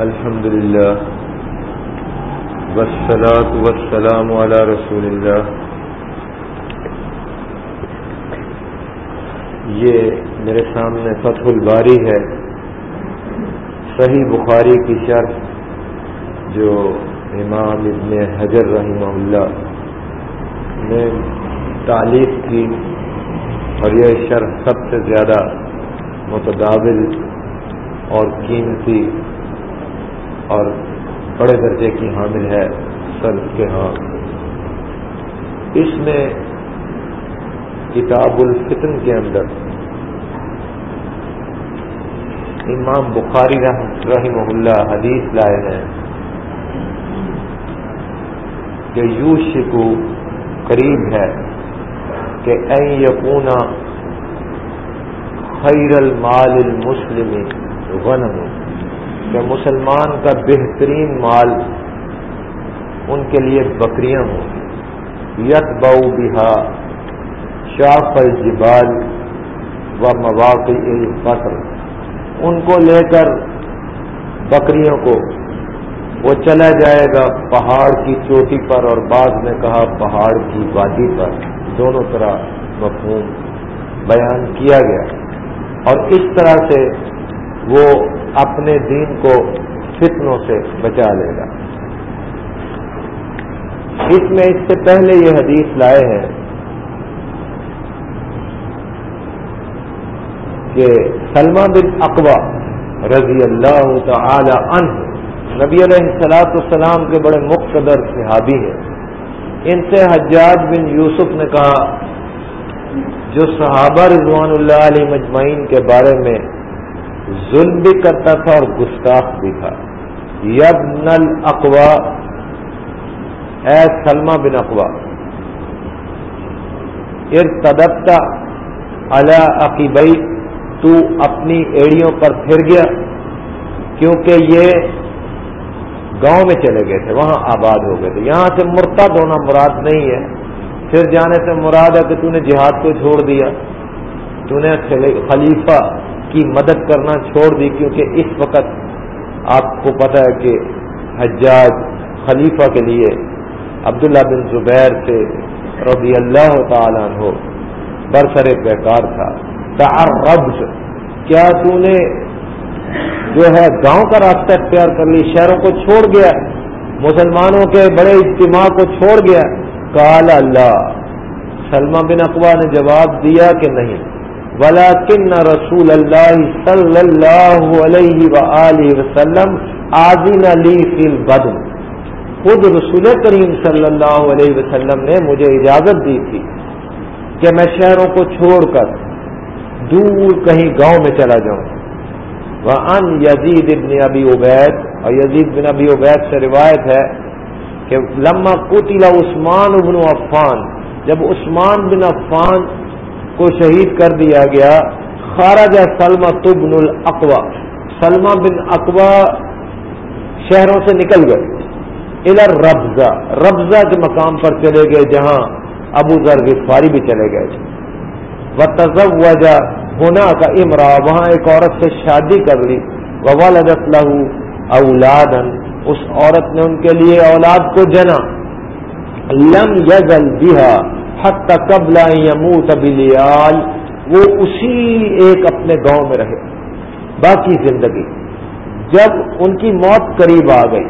الحمد لله والصلاة والسلام على رسول الله یہ میرے سامنے فتح الباری ہے صحیح بخاری کی شرح جو امام ابن حجر رحمہ اللہ نے تعلیف کی اور یہ شرح سب سے زیادہ متداول اور قیمتی اور بڑے درجے کی حامل ہے سلف کے ہاں۔ اس میں کتاب الفتن کے اندر امام بخاری رحمہ اللہ حدیث لائے ہیں کہ یو شکو قریب ہے کہ این یقونا خیر المال المسلم غنم. کہ مسلمان کا بہترین مال ان کے لیے بکریاں ہوں یت بہو بہا شاف الجبال و مواقع الفصل ان کو لے کر بکریوں کو وہ چلا جائے گا پہاڑ کی چوٹی پر اور بعد میں کہا پہاڑ کی وادی پر. دونوں طرح مفہوم بیان کیا گیا. اور اس طرح سے وہ اپنے دین کو فتنوں سے بچا لے گا۔ اس میں اس سے پہلے یہ حدیث لائے ہیں کہ سلمہ بن اقوا رضی اللہ تعالی عنہ نبی علیہ السلاۃ السلام کے بڑے مقتدر صحابی ہیں۔ ان سے حجاج بن یوسف نے کہا جو صحابہ رضوان اللہ علیہ مجمعین کے بارے میں ظلم بھی کرتا تھا اور گستاخ بھی تھا۔ یب نل اقوا اے سلما بن اقوا ارتدتا اللہ عقیبئی تو اپنی ایڑیوں پر پھر گیا، کیونکہ یہ گاؤں میں چلے گئے تھے، وہاں آباد ہو گئے تھے۔ یہاں سے مرتد ہونا مراد نہیں ہے۔ پھر جانے سے مراد ہے کہ تو نے جہاد کو چھوڑ دیا۔ تو نے خلیفہ کی مدد کرنا چھوڑ دی کیونکہ اس وقت آپ کو پتا ہے کہ حجاج خلیفہ کے لیے عبداللہ بن زبیر سے رضی اللہ تعالیٰ ہو برسر بیکار تھا۔ تعربز کیا تو نے جو ہے گاؤں کا راستہ اختیار کر لی شہروں کو چھوڑ گیا، مسلمانوں کے بڑے اجتماع کو چھوڑ گیا کال اللہ سلمہ بن اقوا نے جواب دیا کہ نہیں. ولاکن رسول اللہ صلی اللہ علیہ و وسلم آزین علی فل بدم خود رسول کریم صلی اللہ علیہ وسلم نے مجھے اجازت دی تھی کہ میں شہروں کو چھوڑ کر دور کہیں گاؤں میں چلا جاؤں. وہ ان یزید ابن ابی عبید. اور یزید بن ابی عبید سے روایت ہے کہ لما کوتیلا عثمان ابن عفان، جب عثمان بن عفان کو شہید کر دیا گیا خارجہ سلمہ تبن الاقوا سلمہ بن اقوا شہروں سے نکل گئے۔ ادھر ربضہ ربضہ کے مقام پر چلے گئے، جہاں ابو ذر غفاری بھی چلے گئے۔ تھے وہ تذب وجہ ہونا کا امرا، وہاں ایک عورت سے شادی کر لی۔ والدت لہو اولادن اس عورت نے ان کے لیے اولاد کو جنا۔ لم یزل بہا حت قبل یموت بلیال۔ وہ اسی ایک اپنے گاؤں میں رہے۔ باقی زندگی۔ جب ان کی موت قریب آ گئی۔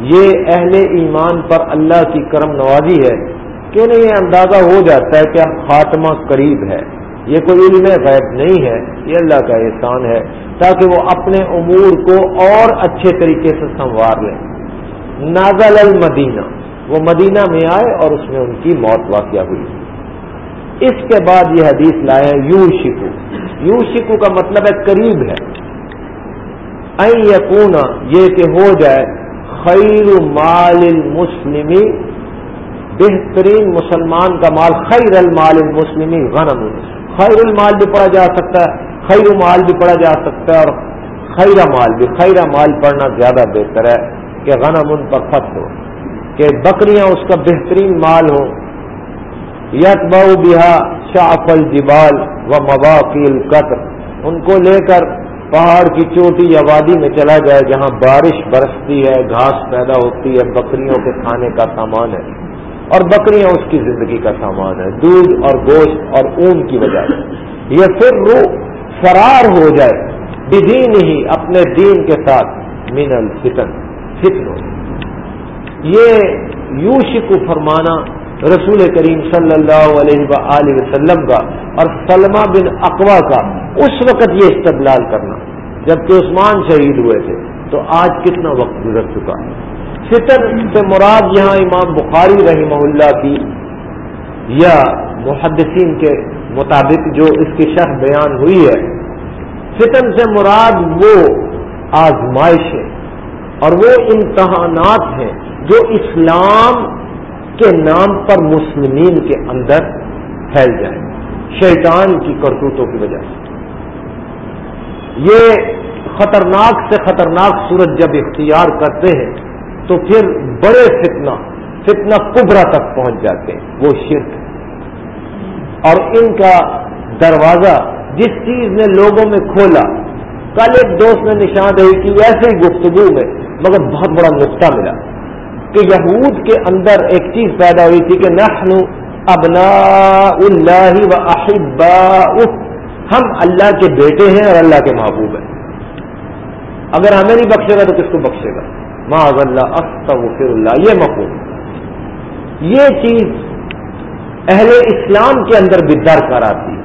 یہ اہل ایمان پر اللہ کی کرم نوازی ہے۔ کہ انہیں یہ اندازہ ہو جاتا ہے کہ اب خاتمہ قریب ہے۔ یہ کوئی علم غیب نہیں ہے۔ یہ اللہ کا احسان ہے۔ تاکہ وہ اپنے امور کو اور اچھے طریقے سے سنوار لیں نازل المدینہ۔ وہ مدینہ میں آئے اور اس میں ان کی موت واقع ہوئی۔ اس کے بعد یہ حدیث لائے یو شکو یو شکو کا مطلب ہے قریب ہے۔ این یقون یہ کہ ہو جائے۔ خیر مال المسلمی بہترین مسلمان کا مال، خیر المال المسلمی غنم۔ خیر المال بھی پڑھا جا سکتا ہے۔ خیر مال بھی پڑھا جا سکتا ہے اور خیر مال بھی خیر مال پڑھنا زیادہ بہتر ہے کہ غنم ان پر فتح ہو، کہ بکریاں اس کا بہترین مال ہو یت بہو بہا شاف الجبال و مواقع قطر ان کو لے کر پہاڑ کی چوٹی یا وادی میں چلا جائے جہاں بارش برستی ہے، گھاس پیدا ہوتی ہے، بکریوں کے کھانے کا سامان ہے۔ اور بکریاں اس کی زندگی کا سامان ہے، دودھ اور گوشت اور اون کی وجہ سے۔ یہ پھر روح فرار ہو جائے بدین ہی اپنے دین کے ساتھ من الفتن، فتن ہو یہ یوشک فرمانا رسول کریم صلی اللہ علیہ وآلہ وسلم کا اور سلمہ بن اقوا کا، اس وقت یہ استدلال کرنا۔ جبکہ عثمان شہید ہوئے تھے، تو آج کتنا وقت گزر چکا۔ فطر سے مراد یہاں امام بخاری رحمہ اللہ کی یا محدثین کے مطابق جو اس کی شرح بیان ہوئی ہے، فتن سے مراد وہ آزمائش ہے اور وہ امتحانات ہیں جو اسلام کے نام پر مسلمین کے اندر پھیل جائیں، شیطان کی کرتوتوں کی وجہ سے۔ یہ خطرناک سے خطرناک صورت جب اختیار کرتے ہیں، تو پھر بڑے فتنہ فتنہ کبرا تک پہنچ جاتے ہیں، وہ شرک۔ اور ان کا دروازہ جس چیز نے لوگوں میں کھولا، کل ایک دوست نے نشاندہی کی ایسے ہی گفتگو میں مگر بہت بڑا نقطہ ملا کہ یہود کے اندر ایک چیز پیدا ہوئی تھی کہ نحن ابنا اللہ و احبا ہم اللہ کے بیٹے ہیں اور اللہ کے محبوب ہیں۔ اگر ہمیں نہیں بخشے گا تو کس کو بخشے گا؟ معذ اللہ، استغفر اللہ، یہ مفہوم۔ یہ چیز اہل اسلام کے اندر بھی در کر آتی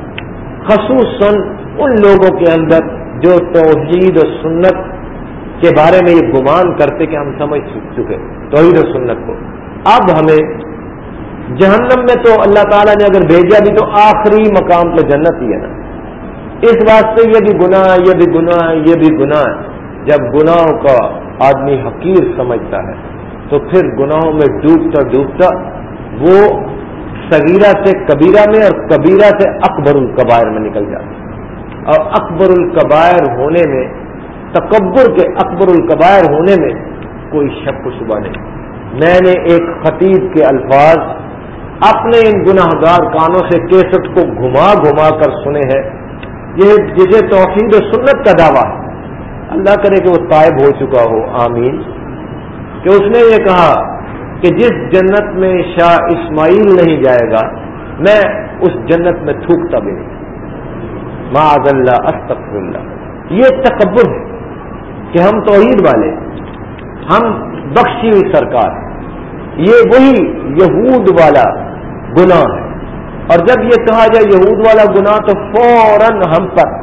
خصوصاً ان لوگوں کے اندر جو توحید و سنت کے بارے میں یہ گمان کرتے کہ ہم سمجھ چکے توحید و سنت کو۔ اب ہمیں جہنم میں تو اللہ تعالیٰ نے اگر بھیجا بھی تو آخری مقام پہ جنت ہی ہے نا۔ اس واسطے یہ بھی گناہ ہے، یہ بھی گناہ ہے، یہ بھی گناہ ہے۔ جب گناہوں کا آدمی حقیر سمجھتا ہے تو پھر گناہوں میں ڈوبتا ڈوبتا وہ صغیرہ سے کبیرہ میں اور کبیرہ سے اکبر القبائر میں نکل جاتا ہے۔ اور اکبر القبائر ہونے میں، تکبر کے اکبر القبائر ہونے میں کوئی شک و شبہ نہیں۔ میں نے ایک خطیب کے الفاظ اپنے ان گناہ گار کانوں سے کیسٹ کو گھما گھما کر سنے ہیں۔ یہ جسے توحید و سنت کا دعویٰ ہے، اللہ کرے کہ وہ طائب ہو چکا ہو، آمین۔ کہ اس نے یہ کہا کہ جس جنت میں شاہ اسماعیل نہیں جائے گا، میں اس جنت میں تھوکتا بھی نہیں۔ معذ اللہ استغفر اللہ یہ تکبر ہے کہ ہم توحید والے، ہم بخشی ہوئی سرکار۔ یہ وہی یہود والا گناہ ہے۔ اور جب یہ کہا جائے یہود والا گناہ، تو فوراً ہم پر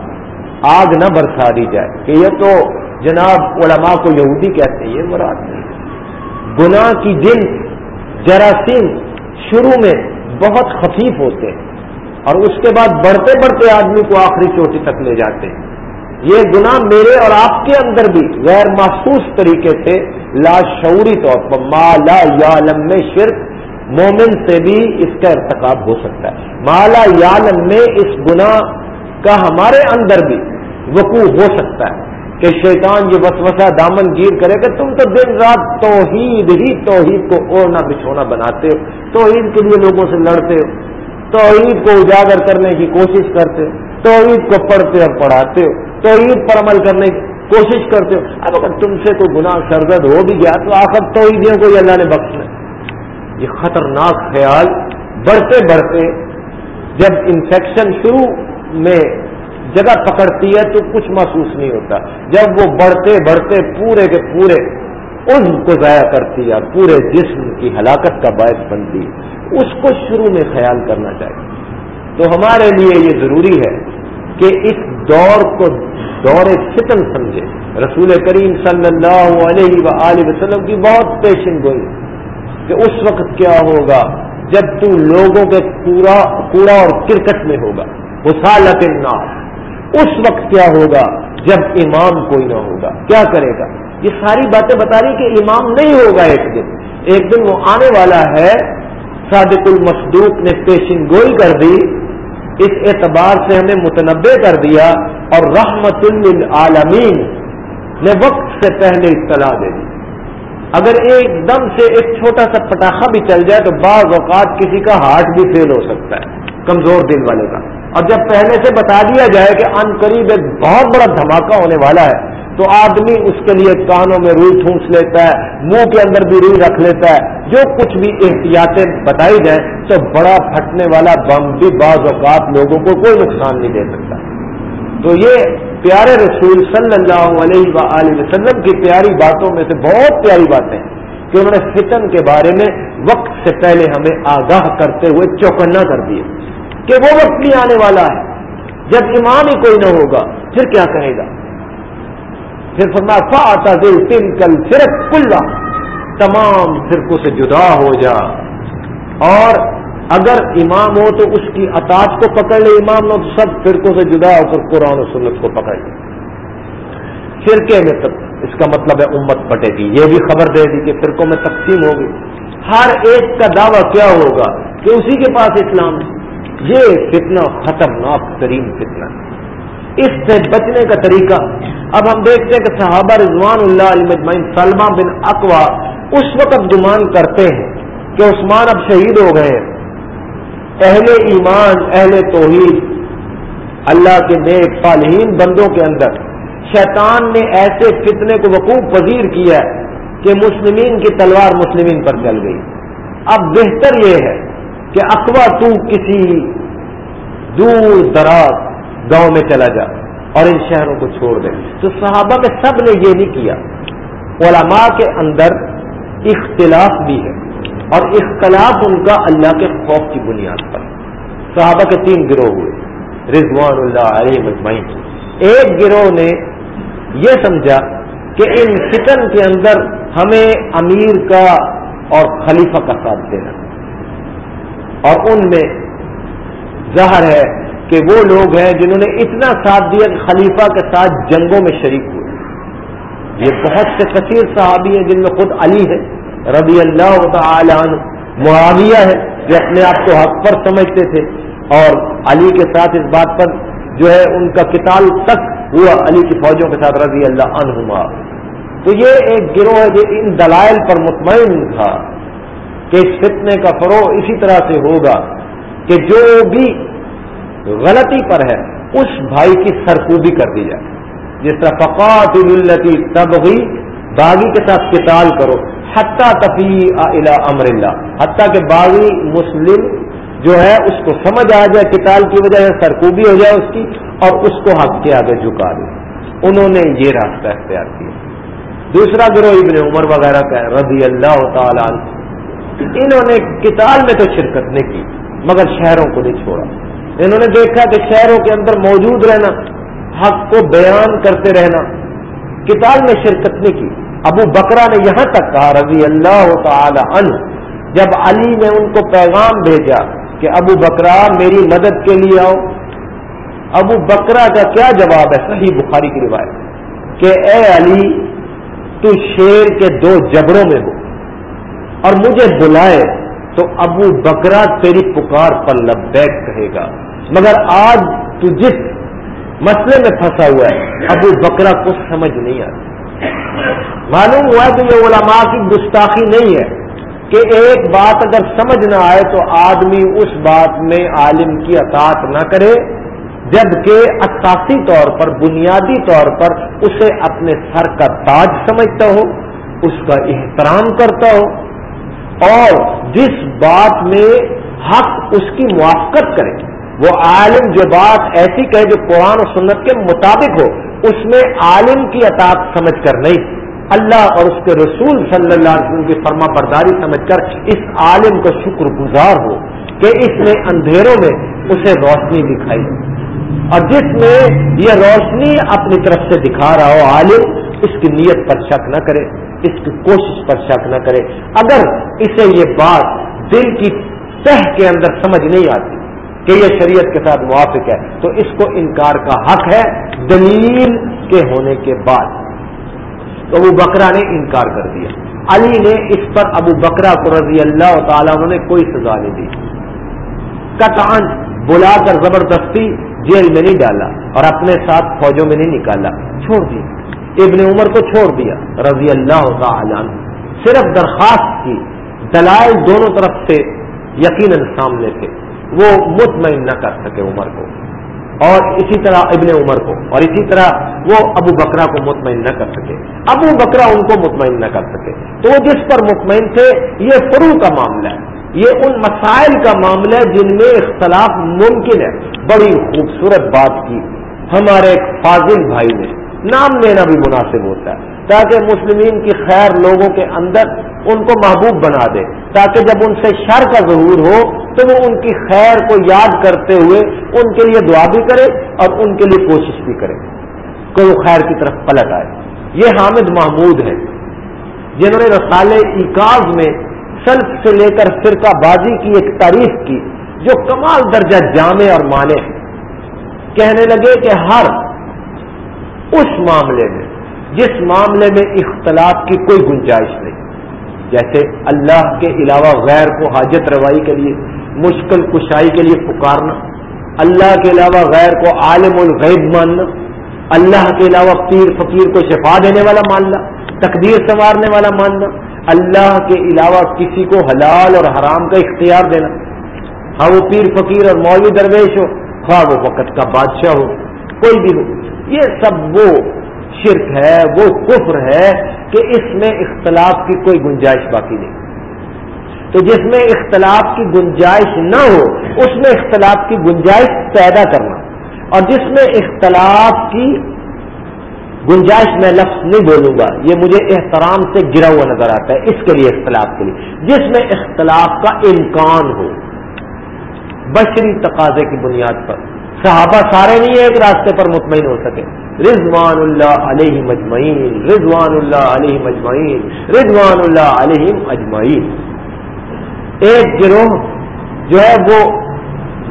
آگ نہ برسا دی جائے۔ کہ یہ تو جناب علماء کو یہودی کہتے ہیں، یہ مراد نہیں گناہ کی جن جراثیم شروع میں بہت خفیف ہوتے ہیں اور اس کے بعد بڑھتے بڑھتے آدمی کو آخری چوٹی تک لے جاتے ہیں۔ یہ گناہ میرے اور آپ کے اندر بھی غیر محسوس طریقے سے لاشعوری طور پر مالا یا میں شرک، مومن سے بھی اس کا ارتقاب ہو سکتا ہے۔ مالا یالم میں اس گنا کا ہمارے اندر بھی وقوع ہو سکتا ہے۔ کہ شیطان یہ وسوسہ دامن گیر کرے کہ تم تو دن رات توحید ہی توحید کو اوڑھنا بچھونا بناتے ہو، توحید کے لیے لوگوں سے لڑتے ہو، توحید کو اجاگر کرنے کی کوشش کرتے ہو، توحید کو پڑھتے اور پڑھاتے ہو، توحید پر عمل کرنے کی کوشش کرتے ہو۔ اب اگر تم سے کوئی گناہ سرزد ہو بھی گیا تو آخر توحیدیوں کو یہ اللہ نے بخش یہ خطرناک خیال بڑھتے بڑھتے جب انفیکشن شروع میں جگہ پکڑتی ہے تو کچھ محسوس نہیں ہوتا۔ جب وہ بڑھتے بڑھتے پورے کے پورے ان کو ضائع کرتی ہے، پورے جسم کی ہلاکت کا باعث بنتی ہے۔ اس کو شروع میں خیال کرنا چاہیے۔ تو ہمارے لیے یہ ضروری ہے کہ اس دور کو دور فتن سمجھے۔ رسول کریم صلی اللہ علیہ و وسلم کی بہت پیشن گوئی کہ اس وقت کیا ہوگا۔ جب تو لوگوں کے کوڑا اور کرکٹ میں ہوگا۔ حسالت الناس اس وقت کیا ہوگا جب امام کوئی نہ ہوگا؟ کیا کرے گا؟ یہ ساری باتیں بتا رہی کہ امام نہیں ہوگا ایک دن۔ ایک دن وہ آنے والا ہے، صادق المسدوق نے پیشن گوئی کر دی، اس اعتبار سے ہمیں متنوع کر دیا اور رحمت للعالمین نے وقت سے پہلے اطلاع دے دی۔ اگر ایک دم سے ایک چھوٹا سا پٹاخہ بھی چل جائے تو بعض اوقات کسی کا ہارٹ بھی فیل ہو سکتا ہے، کمزور دل والے کا۔ اور جب پہلے سے بتا دیا جائے کہ ان قریب ایک بہت بڑا دھماکہ ہونے والا ہے، تو آدمی اس کے لیے کانوں میں روئی ٹھونس لیتا ہے، منہ کے اندر بھی روئی رکھ لیتا ہے۔ جو کچھ بھی احتیاطیں بتائی جائیں، تو بڑا پھٹنے والا بم بھی بعض اوقات لوگوں کو کوئی نقصان نہیں دے سکتا۔ تو یہ پیارے رسول صلی اللہ علیہ وآلہ وسلم کی پیاری باتوں میں سے بہت پیاری باتیں کہ انہوں نے فتن کے بارے میں وقت سے پہلے ہمیں آگاہ کرتے ہوئے چوکنا کر دیے۔ کہ وہ وقت بھی آنے والا ہے۔ جب ایمان ہی کوئی نہ ہوگا، پھر کیا کہے گا؟ پھر فا آتا دل تل کل فرق کلا تمام فرقوں سے جدا ہو جا۔ اور اگر امام ہو تو اس کی اطاعت کو پکڑ لے۔ امام نہ تو سب فرقوں سے جدا ہو کر قرآن و سنت کو پکڑ لے۔ فرقے میں تب اس کا مطلب ہے، امت بٹے گی۔ یہ بھی خبر دے دی کہ فرقوں میں تقسیم ہوگی۔ ہر ایک کا دعویٰ کیا ہوگا کہ اسی کے پاس اسلام ہے۔ یہ فتنہ خطرناک ترین فتنہ اس سے بچنے کا طریقہ، اب ہم دیکھتے ہیں کہ صحابہ رضوان اللہ علیہ سلمہ بن اقوا اس وقت گمان کرتے ہیں کہ عثمان اب شہید ہو گئے ہیں۔ اہل ایمان، اہل توحید، اللہ کے نیک صالحین بندوں کے اندر۔ شیطان نے ایسے فتنے کو وقوع پذیر کیا ہے کہ مسلمین کی تلوار مسلمین پر چل گئی۔ اب بہتر یہ ہے کہ اقوا تو کسی دور دراز گاؤں میں چلا جا اور ان شہروں کو چھوڑ دے۔ تو صحابہ میں سب نے یہ نہیں کیا۔ علماء کے اندر اختلاف بھی ہے اور اختلاف ان کا اللہ کے خوف کی بنیاد پر۔ صحابہ کے تین گروہ ہوئے۔ رضوان اللہ علیہ مجمعین ایک گروہ نے یہ سمجھا کہ ان فتن کے اندر ہمیں امیر کا اور خلیفہ کا ساتھ دینا۔ اور ان میں ظاہر ہے کہ وہ لوگ ہیں جنہوں نے اتنا ساتھ دیا کہ خلیفہ کے ساتھ جنگوں میں شریک ہوئے۔ یہ بہت سے کثیر صحابی ہیں جن میں خود علی ہے، رضی اللہ تعالی عنہ، معاویہ ہے، جو اپنے آپ کو حق پر سمجھتے تھے۔ اور علی کے ساتھ اس بات پر جو ہے ان کا کتاب تک ہوا، علی کی فوجوں کے ساتھ رضی اللہ عنہما۔ تو یہ ایک گروہ ہے جو ان دلائل پر مطمئن تھا۔ کہ اس فتنے کا فروغ اسی طرح سے ہوگا کہ جو بھی غلطی پر ہے، اس بھائی کی سرکوبی کر دی جائے۔ جس طرح فقات التی تب ہوئی باغی کے ساتھ قتال کرو۔ حتیٰ تفیع الا امر اللہ۔ حتیٰ کہ باغی مسلم جو ہے، اس کو سمجھ آ جائے قتال کی وجہ سے، سرکوبی ہو جائے اس کی اور اس کو حق کے آگے جھکا دے۔ انہوں نے یہ راستہ اختیار کیا۔ دوسرا گروہ ابن عمر وغیرہ کا رضی اللہ تعالی انہوں نے کتاب میں تو شرکت نہیں کی، مگر شہروں کو نہیں چھوڑا۔ انہوں نے دیکھا کہ شہروں کے اندر موجود رہنا، حق کو بیان کرتے رہنا کتاب میں شرکت نہیں کی۔ ابو بکرا نے یہاں تک کہا، رضی اللہ تعالی عنہ، جب علی نے ان کو پیغام بھیجا کہ ابو بکرا میری مدد کے لیے آؤ، ابو بکرا کا کیا جواب ہے؟ صحیح بخاری کی روایت۔ کہ اے علی، تو شیر کے دو جبڑوں میں ہو۔ اور مجھے بلائے تو ابو بکرا تیری پکار پر لبیک کہے گا۔ مگر آج تو جس مسئلے میں پھنسا ہوا ہے، ابو بکرا کو سمجھ نہیں آتی معلوم ہوا کہ یہ علماء کی گستاخی نہیں ہے کہ ایک بات اگر سمجھ نہ آئے تو آدمی اس بات میں عالم کی اطاعت نہ کرے، جبکہ اساسی طور پر، بنیادی طور پر اسے اپنے سر کا تاج سمجھتا ہو، اس کا احترام کرتا ہو۔ اور جس بات میں حق اس کی موافقت کرے، وہ عالم جو بات ایسی کہے جو قرآن و سنت کے مطابق ہو، اس میں عالم کی اطاعت سمجھ کر نہیں۔ اللہ اور اس کے رسول صلی اللہ علیہ وسلم کی فرما برداری سمجھ کر اس عالم کا شکر گزار ہو کہ اس نے اندھیروں میں اسے روشنی دکھائی۔ اور جس میں یہ روشنی اپنی طرف سے دکھا رہا ہو، عالم اس کی نیت پر شک نہ کرے، اس کی کوشش پر شک نہ کرے۔ اگر اسے یہ بات دل کی تہ کے اندر سمجھ نہیں آتی کہ یہ شریعت کے ساتھ موافق ہے، تو اس کو انکار کا حق ہے دلیل کے ہونے کے بعد۔ تو ابو بکرا نے انکار کر دیا۔ علی نے اس پر ابو بکرا کو رضی اللہ تعالیٰ نے کوئی سزا نہیں دی۔ کتان بلا کر زبردستی جیل میں نہیں ڈالا اور اپنے ساتھ فوجوں میں نہیں نکالا۔ چھوڑ دیا۔ ابن عمر کو چھوڑ دیا، رضی اللہ تعالیٰ صرف درخواست کی، دلائل دونوں طرف سے یقیناً سامنے تھے۔ وہ مطمئن نہ کر سکے عمر کو۔ اور اسی طرح ابن عمر کو۔ اور اسی طرح وہ ابو بکرا کو مطمئن نہ کر سکے۔ ابو بکرا ان کو مطمئن نہ کر سکے۔ تو وہ جس پر مطمئن تھے، یہ فرو کا معاملہ ہے۔ یہ ان مسائل کا معاملہ ہے جن میں اختلاف ممکن ہے۔ بڑی خوبصورت بات کی۔ ہمارے ایک فاضل بھائی نے نام لینا بھی مناسب ہوتا ہے۔ تاکہ مسلمین کی خیر لوگوں کے اندر ان کو محبوب بنا دے۔ تاکہ جب ان سے شر کا ظہور ہو، تو وہ ان کی خیر کو یاد کرتے ہوئے ان کے لیے دعا بھی کرے اور ان کے لیے کوشش بھی کرے۔ کہ وہ خیر کی طرف پلٹ آئے۔ یہ حامد محمود ہے جنہوں نے رسال اکاز میں سلف سے لے کر فرقہ بازی کی ایک تعریف کی، جو کمال درجہ جامع اور مانے ہیں۔ کہنے لگے کہ ہر اس معاملے میں، جس معاملے میں اختلاف کی کوئی گنجائش نہیں۔ جیسے اللہ کے علاوہ غیر کو حاجت روائی کے لیے، مشکل کشائی کے لیے پکارنا، اللہ کے علاوہ غیر کو عالم الغیب ماننا، اللہ کے علاوہ پیر فقیر کو شفا دینے والا ماننا، تقدیر سنوارنے والا ماننا، اللہ کے علاوہ کسی کو حلال اور حرام کا اختیار دینا۔ ہاں وہ پیر فقیر اور مولوی درویش ہو، خواہ وہ وقت کا بادشاہ ہو، کوئی بھی ہو۔ یہ سب وہ شرک ہے، وہ کفر ہے کہ اس میں اختلاف کی کوئی گنجائش باقی نہیں۔ تو جس میں اختلاف کی گنجائش نہ ہو، اس میں اختلاف کی گنجائش پیدا کرنا۔ اور جس میں اختلاف کی گنجائش میں لفظ نہیں بولوں گا، یہ مجھے احترام سے گرا ہوا نظر آتا ہے اس کے لیے اختلاف کے لیے۔ جس میں اختلاف کا امکان ہو، بشری تقاضے کی بنیاد پر۔ صحابہ سارے نہیں ایک راستے پر مطمئن ہو سکے۔ رضوان اللہ علیہ مجمعین رضوان اللہ علیہ مجمعین رضوان اللہ علیہ اجمعین۔ ایک گروہ جو ہے وہ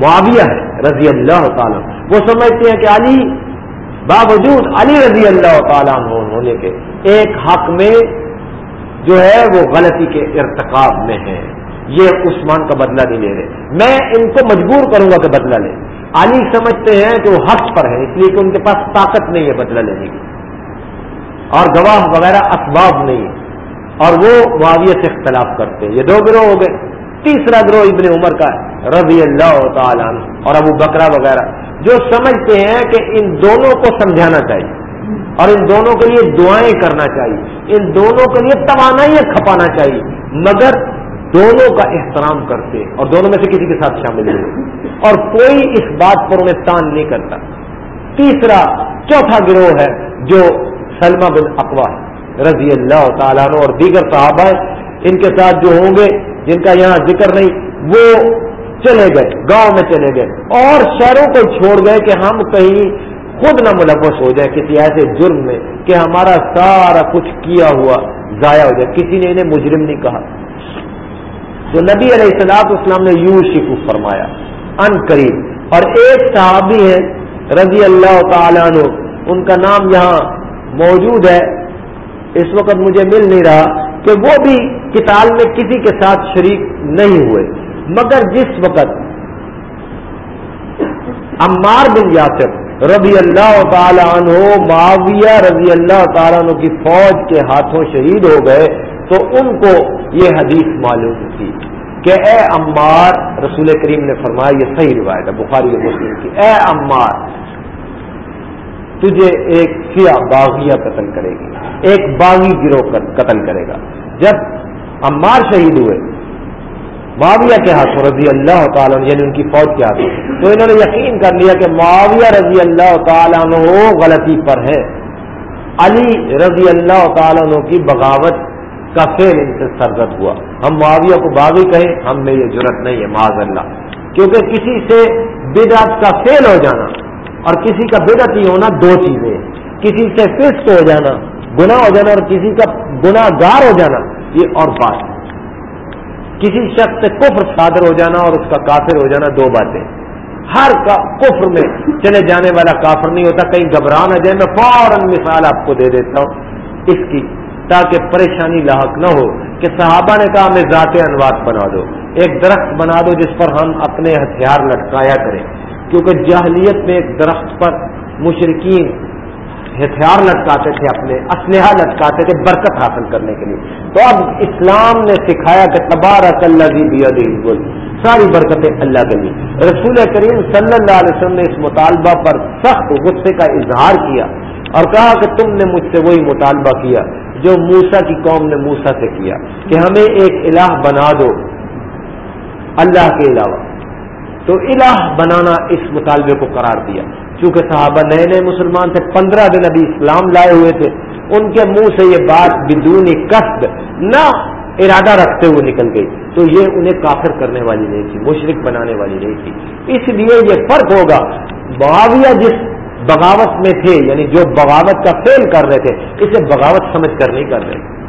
معاویہ ہے، رضی اللہ تعالیٰ وہ سمجھتے ہیں کہ علی باوجود علی رضی اللہ تعالیٰ ہونے کے ایک حق میں جو ہے وہ غلطی کے ارتقاب میں ہے۔ یہ عثمان کا بدلہ نہیں لے رہے۔ میں ان کو مجبور کروں گا کہ بدلہ لیں علی سمجھتے ہیں کہ وہ حق پر ہے اس لیے کہ ان کے پاس طاقت نہیں ہے بدلہ لینے کی۔ اور گواہ وغیرہ اسباب نہیں ہے اور وہ معاویہ سے اختلاف کرتے ہیں۔ یہ دو گروہ ہو گئے۔ تیسرا گروہ ابن عمر کا ہے، رضی اللہ تعالیٰ اور ابو بکرا وغیرہ۔ جو سمجھتے ہیں کہ ان دونوں کو سمجھانا چاہیے اور ان دونوں کے لیے دعائیں کرنا چاہیے۔ ان دونوں کے لیے توانائی کھپانا چاہیے۔ مگر دونوں کا احترام کرتے اور دونوں میں سے کسی کے ساتھ شامل ہوئے اور کوئی اس بات پر انہیں تان نہیں کرتا۔ تیسرا، چوتھا گروہ ہے جو سلمہ بن اقوا رضی اللہ تعالیٰ عنہ اور دیگر صحابہ ان کے ساتھ جو ہوں گے، جن کا یہاں ذکر نہیں، وہ چلے گئے، گاؤں میں چلے گئے۔ اور شہروں کو چھوڑ گئے کہ ہم کہیں خود نہ ملوث ہو جائے کسی ایسے جرم میں کہ ہمارا سارا کچھ کیا ہوا، ضائع ہو جائے۔ کسی نے انہیں مجرم نہیں کہا۔ تو نبی علیہ السلاط اسلام نے یوں شکو فرمایا، ان قریب۔ اور ایک صحابی ہے رضی اللہ تعالیٰ عنہ، ان کا نام یہاں موجود ہے۔ اس وقت مجھے مل نہیں رہا کہ وہ بھی کتاب میں کسی کے ساتھ شریک نہیں ہوئے۔ مگر جس وقت عمار بن یاسر رضی اللہ تعالیٰ عنہ، معاویہ رضی اللہ تعالیٰ عنہ کی فوج کے ہاتھوں شہید ہو گئے، تو ان کو یہ حدیث معلوم تھی کہ اے عمار، رسول کریم نے فرمایا یہ صحیح روایت ہے، بخاری مسلم کی، اے عمار، تجھے ایک سیاہ باغیہ قتل کرے گی، ایک باغی گروہ قتل کرے گا۔ جب عمار شہید ہوئے، معاویہ کے ہاتھوں رضی اللہ تعالیٰ یعنی ان کی فوج کے ہاتھوں تو انہوں نے یقین کر لیا کہ معاویہ رضی اللہ تعالیٰ غلطی پر ہے۔ علی رضی اللہ تعالیٰ کی بغاوت کا فیل ان سے سرزد ہوا۔ ہم معاویہ کو باغی کہیں، ہم میں یہ ضرورت نہیں ہے، معاذ اللہ۔ کیونکہ کسی سے بدعت کا فیل ہو جانا اور کسی کا بدعت ہی ہونا دو چیزیں کسی سے فسٹ ہو جانا، گناہ ہو جانا اور کسی کا گناہ گار ہو جانا، یہ اور بات ہے۔ کسی شخص سے کفر صادر ہو جانا اور اس کا کافر ہو جانا دو باتیں۔ ہر کا کفر میں چلے جانے والا کافر نہیں ہوتا، کہیں گھبرانا جائے۔ میں فوراً مثال آپ کو دے دیتا ہوں۔ اس کی تاکہ پریشانی لاحق نہ ہو کہ صحابہ نے کہا ہمیں ذات انواد بنا دو، ایک درخت بنا دو جس پر ہم اپنے ہتھیار لٹکایا کریں۔ کیونکہ جاہلیت میں ایک درخت پر مشرقین ہتھیار لٹکاتے تھے، اپنے اسلحہ لٹکاتے تھے برکت حاصل کرنے کے لیے۔ تو اب اسلام نے سکھایا کہ تبارک اللہ جی ساری برکتیں اللہ کے لیے۔ رسول کریم صلی اللہ علیہ وسلم نے اس مطالبہ پر سخت غصے کا اظہار کیا اور کہا کہ تم نے مجھ سے وہی مطالبہ کیا۔ جو موسا کی قوم نے موسا سے کیا کہ ہمیں ایک الہ بنا دو اللہ کے علاوہ۔ تو الہ بنانا اس مطالبے کو قرار دیا۔ چونکہ صحابہ نئے نئے مسلمان تھے، پندرہ دن ابھی اسلام لائے ہوئے تھے۔ ان کے منہ سے یہ بات بدون قصد نہ ارادہ رکھتے ہوئے نکل گئی۔ تو یہ انہیں کافر کرنے والی نہیں تھی مشرق بنانے والی نہیں تھی۔ اس لیے یہ فرق ہوگا۔ معاویہ جس بغاوت میں تھے یعنی جو بغاوت کا فیل کر رہے تھے، اسے بغاوت سمجھ کر نہیں کر رہے۔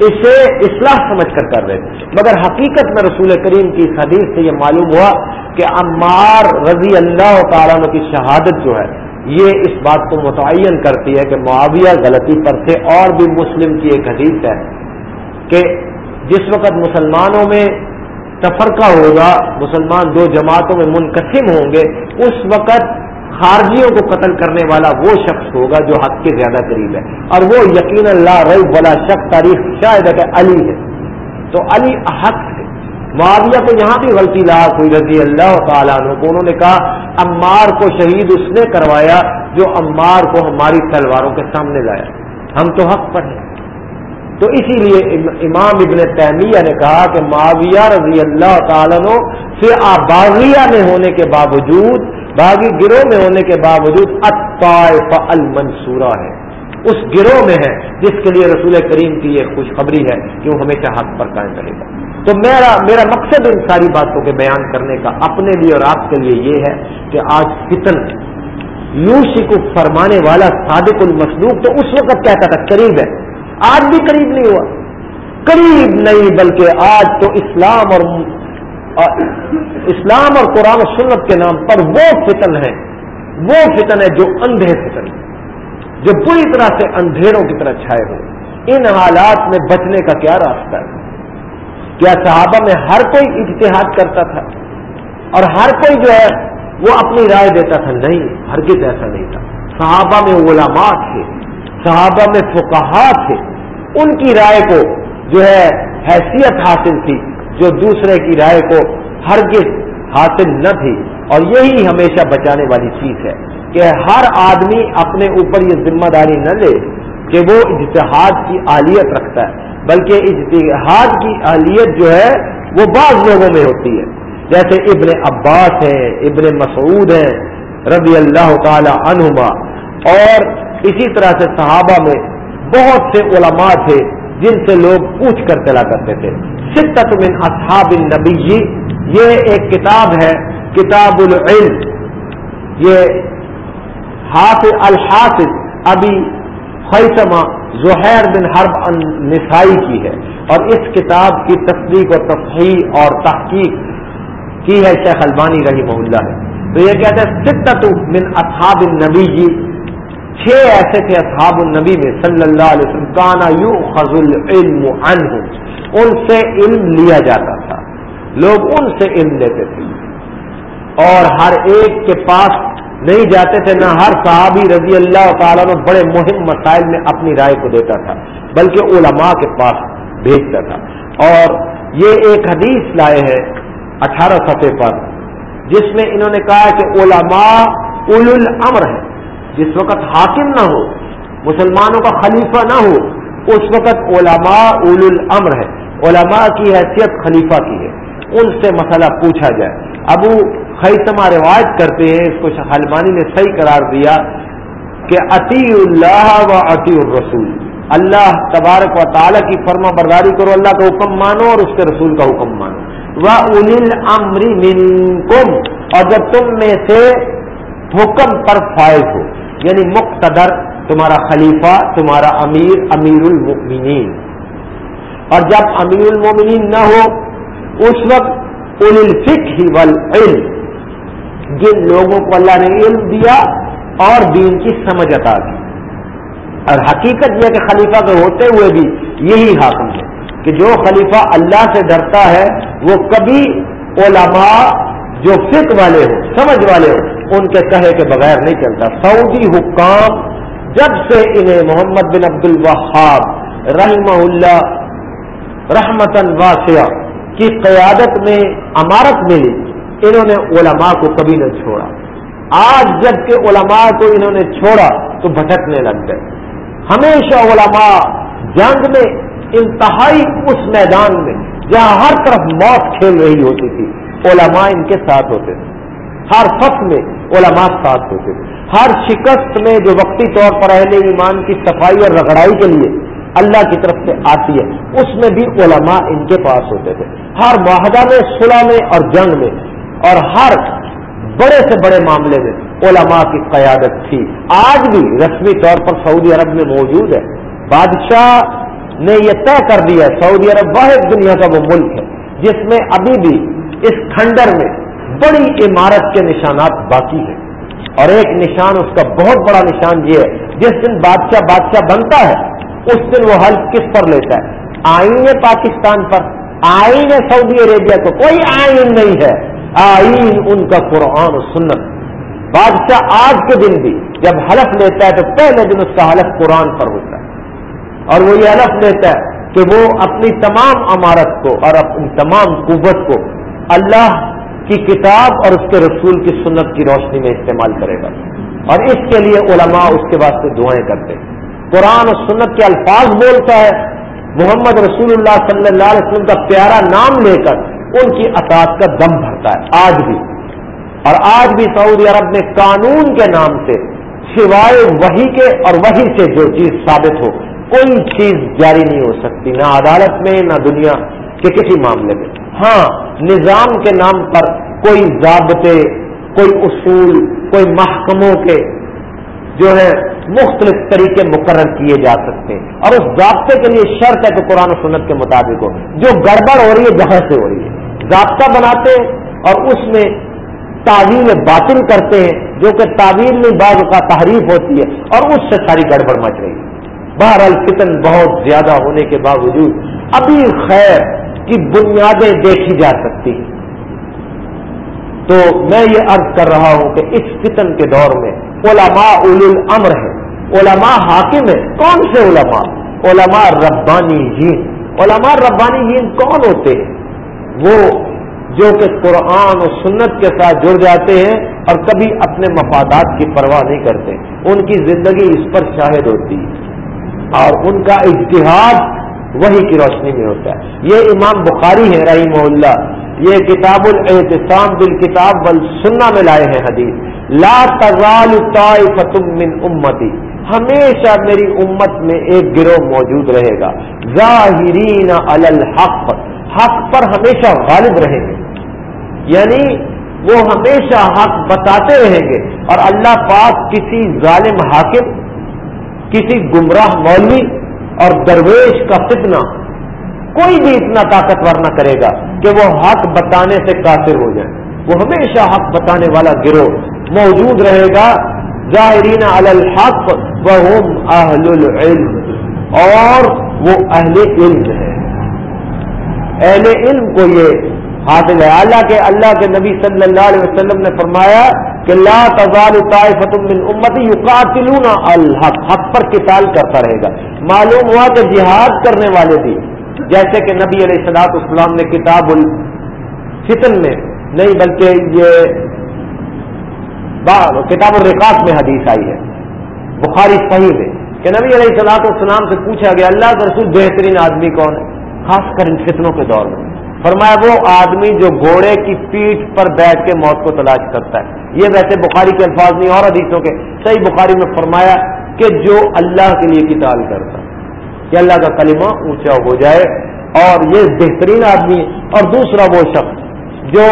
اسے اصلاح سمجھ کر کر رہے تھے۔ مگر حقیقت میں رسول کریم کی اس حدیث سے یہ معلوم ہوا کہ عمار رضی اللہ تعالیٰ کی شہادت جو ہے، یہ اس بات کو متعین کرتی ہے کہ معاویہ غلطی پر تھے۔ اور بھی مسلم کی ایک حدیث ہے کہ جس وقت مسلمانوں میں تفرقہ ہوگا، مسلمان دو جماعتوں میں منقسم ہوں گے، اس وقت خارجیوں کو قتل کرنے والا وہ شخص ہوگا جو حق کے زیادہ قریب ہے۔ اور وہ یقین اللہ رئی بلا شخص تاریخ شاید ہے کہ علی ہے۔ تو علی حق ہے۔ معاویہ کو یہاں بھی غلطی لاحق ہوئی رضی اللہ تعالیٰ عنہ کو انہوں نے کہا امار کو شہید اس نے کروایا جو امار کو ہماری تلواروں کے سامنے لایا۔ ہم تو حق پر ہیں۔ تو اسی لیے امام ابن تیمیہ نے کہا کہ معاویہ رضی اللہ تعالیٰ سے باغیہ میں ہونے کے باوجود باغی گروہ میں ہونے کے باوجود اطائف المنصورہ ہے۔ اس گروہ میں ہے جس کے لیے رسول کریم کی یہ خوشخبری ہے کہ وہ ہمیشہ حق پر قائم رہے گا۔ تو میرا میرا مقصد ان ساری باتوں کے بیان کرنے کا اپنے لیے اور آپ کے لیے یہ ہے کہ آج فتن یوشی کو فرمانے والا صادق المسلوق تو اس وقت کہتا تھا قریب ہے۔ آج بھی قریب نہیں ہوا۔ قریب نہیں، بلکہ آج تو اسلام اور اسلام اور قرآن و سنت کے نام پر وہ فتن ہے وہ فتن ہے جو اندھے فتن ہے جو پوری طرح سے اندھیروں کی طرح چھائے ہوئے ان حالات میں بچنے کا کیا راستہ ہے؟ کیا صحابہ میں ہر کوئی اجتہاد کرتا تھا اور ہر کوئی جو ہے وہ اپنی رائے دیتا تھا؟ نہیں ہر ایسا نہیں تھا۔ صحابہ میں علماء تھے، صحابہ میں فکہ تھے، ان کی رائے کو جو ہے حیثیت حاصل تھی جو دوسرے کی رائے کو ہرگز حاصل نہ تھی۔ اور یہی ہمیشہ بچانے والی چیز ہے کہ ہر آدمی اپنے اوپر یہ ذمہ داری نہ لے کہ وہ اجتہاد کی اہلیت رکھتا ہے، بلکہ اجتہاد کی اہلیت جو ہے وہ بعض لوگوں میں ہوتی ہے۔ جیسے ابن عباس ہیں، ابن مسعود ہیں، رضی اللہ تعالی عنہما۔ اور اسی طرح سے صحابہ میں بہت سے علماء تھے جن سے لوگ پوچھ کر چلا کرتے تھے۔ ستت من اصحاب النبی۔ یہ ایک کتاب ہے، کتاب العلم۔ یہ حافظ الحافظ ابھی خیسما زہیر بن حرب نسائی کی ہے۔ اور اس کتاب کی تصدیق و تفہیح اور تحقیق کی ہے شیخ البانی رہی محلہ ہے تو یہ کہتے ہیں، ستت من اصحاب النبی۔ چھ ایسے تھے اصحاب النبی میں صلی اللہ علیہ وسلم، کانا یو خز العلم عنہ ان سے علم لیا جاتا تھا۔ لوگ ان سے علم لیتے تھے۔ اور ہر ایک کے پاس نہیں جاتے تھے، نہ ہر صحابی رضی اللہ تعالیٰ میں بڑے مہم مسائل میں اپنی رائے کو دیتا تھا، بلکہ علماء کے پاس بھیجتا تھا۔ اور یہ ایک حدیث لائے ہیں اٹھارہ سطح پر، جس میں انہوں نے کہا کہ علماء اول الامر ہے جس وقت حاکم نہ ہو، مسلمانوں کا خلیفہ نہ ہو، اس وقت علماء اول الامر ہے۔ علماء کی حیثیت خلیفہ کی ہے۔ ان سے مسئلہ پوچھا جائے۔ ابو خیتما روایت کرتے ہیں، اس کو شلمانی نے صحیح قرار دیا کہ عطی اللہ و عطی الرسول۔ اللہ تبارک و تعالیٰ کی فرما برداری کرو، اللہ کا حکم مانو اور اس کے رسول کا حکم مانو۔ وہ اول امری منکم۔ اور جب تم میں سے حکم پر فائز ہو یعنی مقتدر، تمہارا خلیفہ، تمہارا امیر امیر المؤمنین اور جب امیر المؤمنین نہ ہو، اس وقت ان الفک ہی علم جن لوگوں کو اللہ نے علم دیا اور دین کی سمجھ عطا دی اور حقیقت یہ کہ خلیفہ کے ہوتے ہوئے بھی یہی حاکم ہے کہ جو خلیفہ اللہ سے ڈرتا ہے، وہ کبھی علماء جو فک والے ہوں، سمجھ والے ہوں ان کے کہے کے بغیر نہیں چلتا۔ سعودی حکام جب سے انہیں محمد بن عبد الوہاب رحمہ اللہ رحمتن واسعہ کی قیادت میں امارت ملی، انہوں نے علماء کو کبھی نہ چھوڑا۔ آج جبکہ علماء کو انہوں نے چھوڑا تو بھٹکنے لگ گئے۔ ہمیشہ علماء جنگ میں، انتہائی اس میدان میں، جہاں ہر طرف موت کھیل رہی ہوتی تھی، علماء ان کے ساتھ ہوتے تھے۔ ہر فخ میں علماء ساتھ ہوتے تھے ہر شکست میں جو وقتی طور پر اہل ایمان کی صفائی اور رگڑائی کے لیے اللہ کی طرف سے آتی ہے، اس میں بھی علماء ان کے پاس ہوتے تھے۔ ہر معاہدہ میں، صلح میں اور جنگ میں۔ اور ہر بڑے سے بڑے معاملے میں علماء کی قیادت تھی۔ آج بھی رسمی طور پر سعودی عرب میں موجود ہے۔ بادشاہ نے یہ طے کر دیا ہے، سعودی عرب واحد دنیا کا وہ ملک ہے، جس میں ابھی بھی اس کھنڈر میں بڑی عمارت کے نشانات باقی ہیں۔ اور ایک نشان، اس کا بہت بڑا نشان یہ ہے، جس دن بادشاہ بادشاہ بنتا ہے، اس دن وہ حل کس پر لیتا ہے؟ آئین ہے پاکستان پر۔ آئین ہے سعودی عربیہ کو کوئی آئین نہیں ہے۔ آئین ان کا قرآن و سنت۔ بادشاہ آج کے دن بھی جب حلف لیتا ہے تو پہلے دن اس کا حلف قرآن پر ہوتا ہے۔ اور وہ یہ حلف لیتا ہے کہ وہ اپنی تمام عمارت کو اور اپنی تمام قوت کو اللہ کی کتاب اور اس کے رسول کی سنت کی روشنی میں استعمال کرے گا۔ اور اس کے لیے علماء اس کے واسطے دعائیں کرتے ہیں۔ قرآن اور سنت کے الفاظ بولتا ہے۔ محمد رسول اللہ صلی اللہ علیہ وسلم کا پیارا نام لے کر ان کی اطاعت کا دم بھرتا ہے۔ آج بھی۔ اور آج بھی سعودی عرب میں قانون کے نام سے، سوائے وہی کے اور وہی سے جو چیز ثابت ہو، کوئی چیز جاری نہیں ہو سکتی، نہ عدالت میں، نہ دنیا کے کسی معاملے میں۔ ہاں نظام کے نام پر کوئی ضابطے، کوئی اصول، کوئی محکموں کے جو ہے مختلف طریقے مقرر کیے جا سکتے ہیں۔ اور اس ضابطے کے لیے شرط ہے کہ قرآن و سنت کے مطابق ہو۔ جو گڑبڑ ہو رہی ہے، جہاں سے ہو رہی ہے۔ ضابطہ بناتے ہیں اور اس میں تعویل باطل کرتے ہیں، جو کہ تعویل میں بعض کا تحریف ہوتی ہے اور اس سے ساری گڑبڑ مچ رہی ہے۔ بہرحال فتن بہت زیادہ ہونے کے باوجود ابھی خیر کی بنیادیں دیکھی جا سکتی تو میں یہ عرض کر رہا ہوں کہ اس فتن کے دور میں علماء اول الامر ہے علماء حاکم ہے کون سے علماء؟ علماء ربانی جین علماء ربانی جین کون ہوتے ہیں؟ وہ جو کہ قرآن و سنت کے ساتھ جڑ جاتے ہیں اور کبھی اپنے مفادات کی پرواہ نہیں کرتے۔ ان کی زندگی اس پر شاہد ہوتی ہے۔ اور ان کا اجتہاد وہی کی روشنی میں ہوتا ہے۔ یہ امام بخاری ہے رحیم اللہ۔ یہ کتاب الاحتسام بال کتاب بل سننا میں لائے ہیں حدیث۔ لا تزال من امتی۔ ہمیشہ میری امت میں ایک گروہ موجود رہے گا۔ ظاہرین الحق۔ حق پر ہمیشہ غالب رہیں گے۔ یعنی وہ ہمیشہ حق بتاتے رہیں گے۔ اور اللہ پاک کسی ظالم حاکم، کسی گمراہ مولوی اور درویش کا فتنہ کوئی بھی اتنا طاقتور نہ کرے گا کہ وہ حق بتانے سے قاصر ہو جائے۔ وہ ہمیشہ حق بتانے والا گروہ موجود رہے گا۔ ظاہرین الحق وہ اہل العلم، اور وہ اہل علم ہے اہل علم کو یہ حاصل ہے اللہ کے اللہ کے نبی صلی اللہ علیہ وسلم نے فرمایا کہ لا تزال طائفۃ من امتی یقاتلون الحق، حق پر قتال کرتا رہے گا۔ معلوم ہوا کہ جہاد کرنے والے بھی، جیسے کہ نبی علیہ السلاط اسلام نے کتاب الفتن میں، نہیں بلکہ یہ کتاب الرقاص میں حدیث آئی ہے، بخاری صحیح ہے کہ نبی علیہ السلاط اسلام سے پوچھا گیا، اللہ کا رسول بہترین آدمی کون ہے؟ خاص کر ان فتنوں کے دور میں۔ فرمایا وہ آدمی جو گھوڑے کی پیٹھ پر بیٹھ کے موت کو تلاش کرتا ہے۔ یہ ویسے بخاری کے الفاظ نہیں، اور حدیثوں کے۔ صحیح بخاری میں فرمایا کہ جو اللہ کے لیے کتاب کرتا کہ اللہ کا کلمہ اونچا ہو جائے اور یہ بہترین آدمی اور دوسرا وہ شخص جو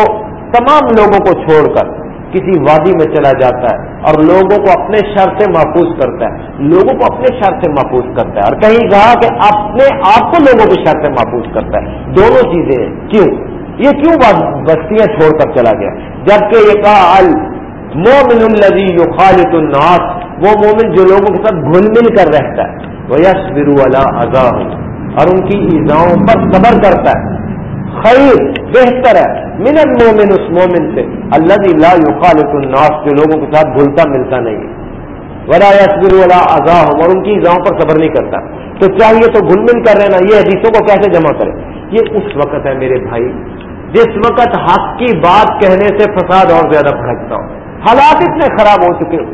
تمام لوگوں کو چھوڑ کر کسی وادی میں چلا جاتا ہے اور لوگوں کو اپنے شر سے محفوظ کرتا ہے۔ لوگوں کو اپنے شر سے محفوظ کرتا ہے۔ اور کہیں کہا کہ اپنے آپ کو لوگوں کے شر سے محفوظ کرتا ہے۔ دونوں چیزیں کیوں؟ یہ کیوں بستیاں چھوڑ کر چلا گیا؟ جبکہ یہ کہا، ال مومن الزی جو خالد الناس وہ مومن جو لوگوں کے ساتھ گھل مل کر رہتا ہے۔ وہ یش برو اللہ اور ان کی ایزاؤں پر صبر کرتا ہے۔ خیر، بہتر ہے۔ منت مومن اس مومن سے۔ اللہ لا یخالف الناس، جو لوگوں کے ساتھ گھلتا ملتا نہیں۔ ہے ولا یسبر ولا اضاء اور ان کی ایزاؤں پر صبر نہیں کرتا۔ تو چاہیے تو گھل مل کر رہنا، یہ حدیثوں کو کیسے جمع کرے یہ اس وقت ہے میرے بھائی، جس وقت حق کی بات کہنے سے فساد اور زیادہ بھڑکتا ہو۔ حالات اتنے خراب ہو چکے ہو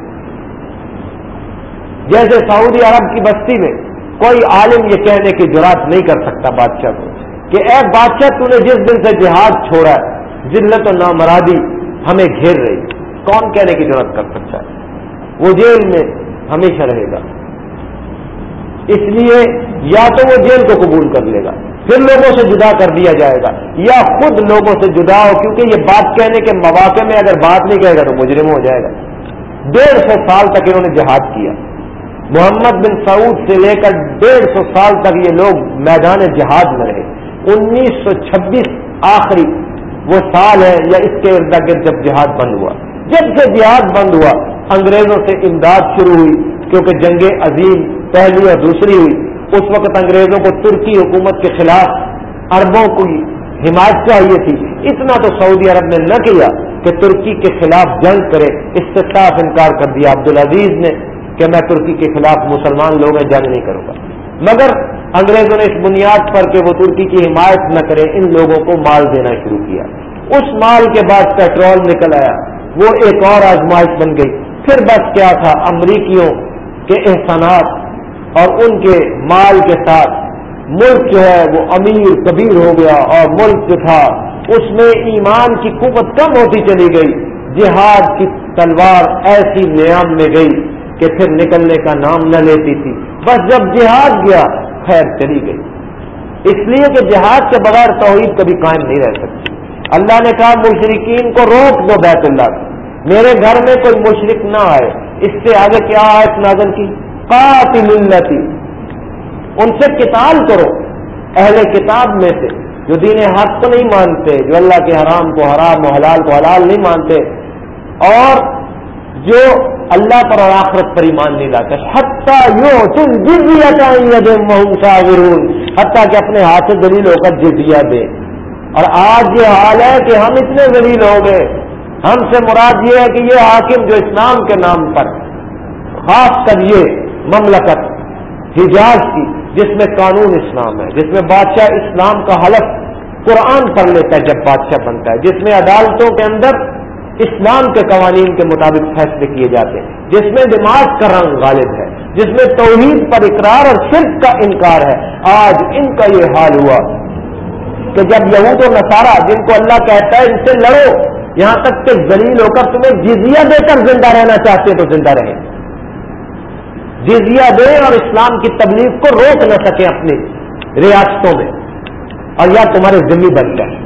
جیسے سعودی عرب کی بستی میں کوئی عالم یہ کہنے کی جرات نہیں کر سکتا بادشاہ کو۔ کہ اے بادشاہ تو نے جس دن سے جہاد چھوڑا ہے، ذلت و نامرادی ہمیں گھیر رہی کون کہنے کی ضرورت کر سکتا ہے؟ وہ جیل میں ہمیشہ رہے گا۔ اس لیے یا تو وہ جیل کو قبول کر لے گا، پھر لوگوں سے جدا کر دیا جائے گا، یا خود لوگوں سے جدا ہو، کیونکہ یہ بات کہنے کے مواقع میں اگر بات نہیں کہے گا تو مجرم ہو جائے گا۔ ڈیڑھ سو سال تک انہوں نے جہاد کیا۔ محمد بن سعود سے لے کر ڈیڑھ سو سال تک یہ لوگ میدان جہاد میں رہے۔ انیس سو چھبیس آخری وہ سال ہے یا اس کے ارد گرد جب جہاد بند ہوا۔ جب سے جہاد بند ہوا، انگریزوں سے امداد شروع ہوئی، کیونکہ جنگ عظیم پہلی اور دوسری ہوئی۔ اس وقت انگریزوں کو ترکی حکومت کے خلاف اربوں کو حمایت چاہیے تھی۔ اتنا تو سعودی عرب نے نہ کیا کہ ترکی کے خلاف جنگ کرے۔ اس سے صاف انکار کر دیا۔ عبدالعزیز نے کہ میں ترکی کے خلاف مسلمان لوگ ہیں، جنگ نہیں کروں گا۔ مگر انگریزوں نے اس بنیاد پر کہ وہ ترکی کی حمایت نہ کرے، ان لوگوں کو مال دینا شروع کیا۔ اس مال کے بعد پیٹرول نکل آیا۔ وہ ایک اور آزمائش بن گئی۔ پھر بس کیا تھا؟ امریکیوں کے احسانات اور ان کے مال کے ساتھ۔ ملک جو ہے وہ امیر، کبیر ہو گیا اور ملک جو تھا، اس میں ایمان کی قوت کم ہوتی چلی گئی۔ جہاد کی تلوار ایسی نیام میں گئی کہ پھر نکلنے کا نام نہ لیتی تھی۔ بس جب جہاد گیا خیر چلی گئی۔ اس لیے کہ جہاد کے بغیر توحید کبھی قائم نہیں رہ سکتی۔ اللہ نے کہا مشرقین کو روک دو بیت اللہ میرے گھر میں کوئی مشرق نہ آئے۔ اس سے آگے کیا آئے نازل کی؟ قاتل التی ان سے کتاب کرو۔ اہل کتاب میں سے۔ جو دین حق کو نہیں مانتے، جو اللہ کے حرام کو حرام و حلال کو حلال نہیں مانتے۔ اور جو اللہ پر اور آخرت پر ایمان نہیں لاتے حتیٰ یوں تم جزیا چاہیے دے محمود حتیٰ کہ اپنے ہاتھ سے دلیل ہو کر جزیا دے۔ اور آج یہ حال ہے کہ ہم اتنے دلیل ہو گئے۔ ہم سے مراد یہ ہے کہ یہ حاکم جو اسلام کے نام پر، خاص کر یہ مملکت، حجاز کی، جس میں قانون اسلام ہے، جس میں بادشاہ اسلام کا حلف قرآن پڑھ لیتا ہے جب بادشاہ بنتا ہے، جس میں عدالتوں کے اندر اسلام کے قوانین کے مطابق فیصلے کیے جاتے ہیں۔ جس میں دماغ کا رنگ غالب ہے، جس میں توحید پر اقرار اور شرک کا انکار ہے، آج ان کا یہ حال ہوا کہ جب یہود و نصارہ جن کو اللہ کہتا ہے ان سے لڑو، یہاں تک کہ ذلیل ہو کر تمہیں جزیہ دے کر زندہ رہنا چاہتے ہیں تو زندہ رہیں۔ جزیہ دیں اور اسلام کی تبلیغ کو روک نہ سکے اپنی ریاستوں میں، اور یا تمہارے ذمہ بن جائے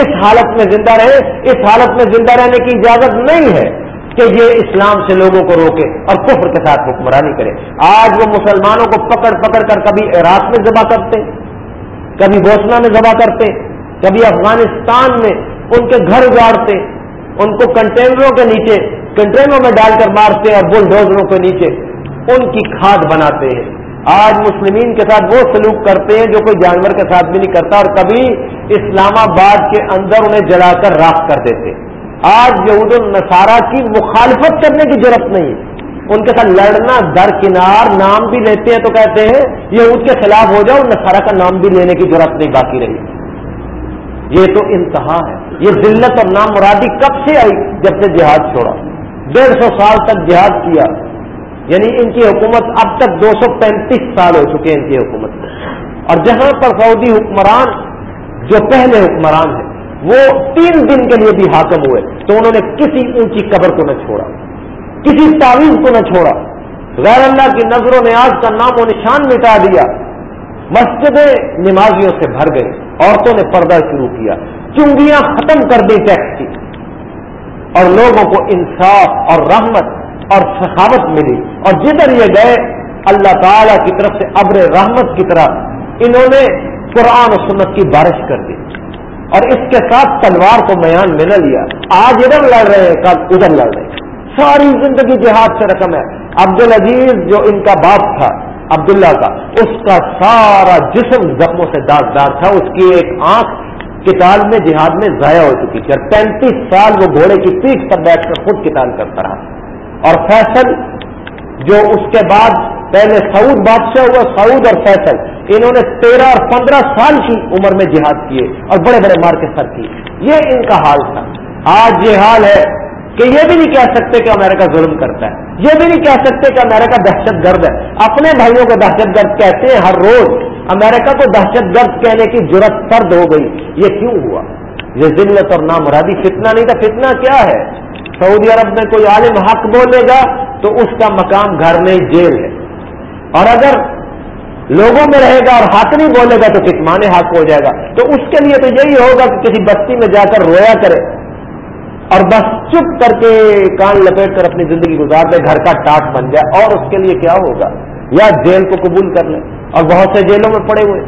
اس حالت میں زندہ رہے، اس حالت میں زندہ رہنے کی اجازت نہیں ہے کہ یہ اسلام سے لوگوں کو روکے اور کفر کے ساتھ حکمرانی کرے۔ آج وہ مسلمانوں کو پکڑ پکڑ کر کبھی عراق میں ذبح کرتے، کبھی بوسنا میں ذبح کرتے، کبھی افغانستان میں ان کے گھر اجاڑتے، ان کو کنٹینروں کے نیچے، کنٹینروں میں ڈال کر مارتے اور بلڈوزروں کے نیچے ان کی کھاد بناتے ہیں۔ آج مسلمین کے ساتھ وہ سلوک کرتے ہیں جو کوئی جانور کے ساتھ بھی نہیں کرتا اور کبھی اسلام آباد کے اندر انہیں جلا کر راک کر دیتے آج یہود النصارہ کی مخالفت کرنے کی ضرورت نہیں۔ ان کے ساتھ لڑنا درکنار نام بھی لیتے ہیں تو کہتے ہیں یہود کے خلاف ہو جاؤ، نصارہ کا نام بھی لینے کی ضرورت نہیں، باقی رہی یہ تو انتہا ہے۔ یہ ذلت اور نام مرادی کب سے آئی؟ جب سے جہاد چھوڑا۔ ڈیڑھ سو سال تک جہاد کیا۔ یعنی ان کی حکومت اب تک دو سو پینتیس سال ہو چکے ہیں ان کی حکومت. میں اور جہاں پر سعودی حکمران جو پہلے حکمران ہیں، وہ تین دن کے لیے بھی حاکم ہوئے۔ تو انہوں نے کسی اونچی قبر کو نہ چھوڑا، کسی تعویذ کو نہ چھوڑا۔ غیر اللہ کی نظر و نیاز کا نام و نشان مٹا دیا۔ مسجدیں نمازیوں سے بھر گئی عورتوں نے پردہ شروع کیا۔ چنگیاں ختم کر دی ٹیکس کی۔ اور لوگوں کو انصاف اور رحمت اور سخاوت ملی اور جدھر یہ گئے، اللہ تعالی کی طرف سے ابر رحمت کی طرح انہوں نے قرآن و سنت کی بارش کر دی۔ اور اس کے ساتھ تلوار کو میان میں نہ لیا۔ آج ادھر لڑ رہے ہیں، کل ادھر لڑ رہے ہیں۔ ساری زندگی جہاد سے رقم ہے۔ عبد العزیز جو ان کا باپ تھا، عبداللہ کا، اس کا سارا جسم زخموں سے داغدار تھا۔ اس کی ایک آنکھ کتاب میں جہاد میں ضائع ہو چکی تھی۔ اور پینتیس سال وہ گھوڑے کی پیٹ پر بیٹھ کر خود کتاب کرتا رہا۔ اور فیصل، جو اس کے بعد پہلے سعود بادشاہ ہوا، سعود اور فیصل، انہوں نے تیرہ اور پندرہ سال کی عمر میں جہاد کیے اور بڑے بڑے مار کے سر کیے۔ یہ ان کا حال تھا۔ آج یہ حال ہے کہ یہ بھی نہیں کہہ سکتے کہ امریکہ ظلم کرتا ہے۔ یہ بھی نہیں کہہ سکتے کہ امریکہ دہشت گرد ہے۔ اپنے بھائیوں کو دہشت گرد کہتے ہیں ہر روز۔ امریکہ کو دہشت گرد کہنے کی ضرورت فرد ہو گئی۔ یہ کیوں ہوا؟ یہ ذلت اور نامرادی فتنہ نہیں تھا۔ فتنہ کیا ہے؟ سعودی عرب میں کوئی عالم حق بولے گا تو اس کا مقام گھر میں جیل ہے۔ اور اگر لوگوں میں رہے گا اور حق نہیں بولے گا تو کتمان حق ہو جائے گا۔ تو اس کے لیے تو یہی ہوگا کہ کسی بستی میں جا کر رویا کرے۔ اور بس چپ کر کے کان لپیٹ کر اپنی زندگی گزار دے گھر کا ٹاٹ بن جائے۔ اور اس کے لیے کیا ہوگا؟ یا جیل کو قبول کر لیں اور بہت سے جیلوں میں پڑے ہوئے۔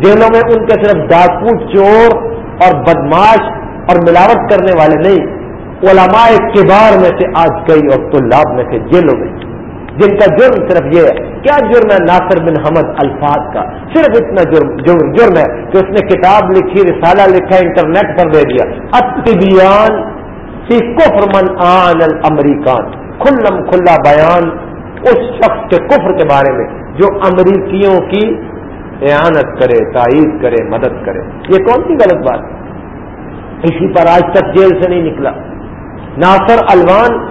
جیلوں میں ان کے صرف ڈاکو، چور اور بدماش اور ملاوٹ کرنے والے نہیں۔ علماء کبار میں سے آج کئی اور طلاب میں سے جیلوں میں جن کا جرم صرف یہ ہے، کیا جرم ہے ناصر بن حمد الفاظ کا؟ صرف اتنا جرم جرم جرم ہے کہ اس نے کتاب لکھی، رسالہ لکھا، انٹرنیٹ پر دے دیا۔ اتبیان فی کفر من آن الامریکان۔ کھلم کھلا بیان اس شخص کے کفر کے بارے میں جو امریکیوں کی اعانت کرے، تائید کرے، مدد کرے۔ یہ کون سی غلط بات ہے؟ اسی پر آج تک جیل سے نہیں نکلا۔ ناصر الوان،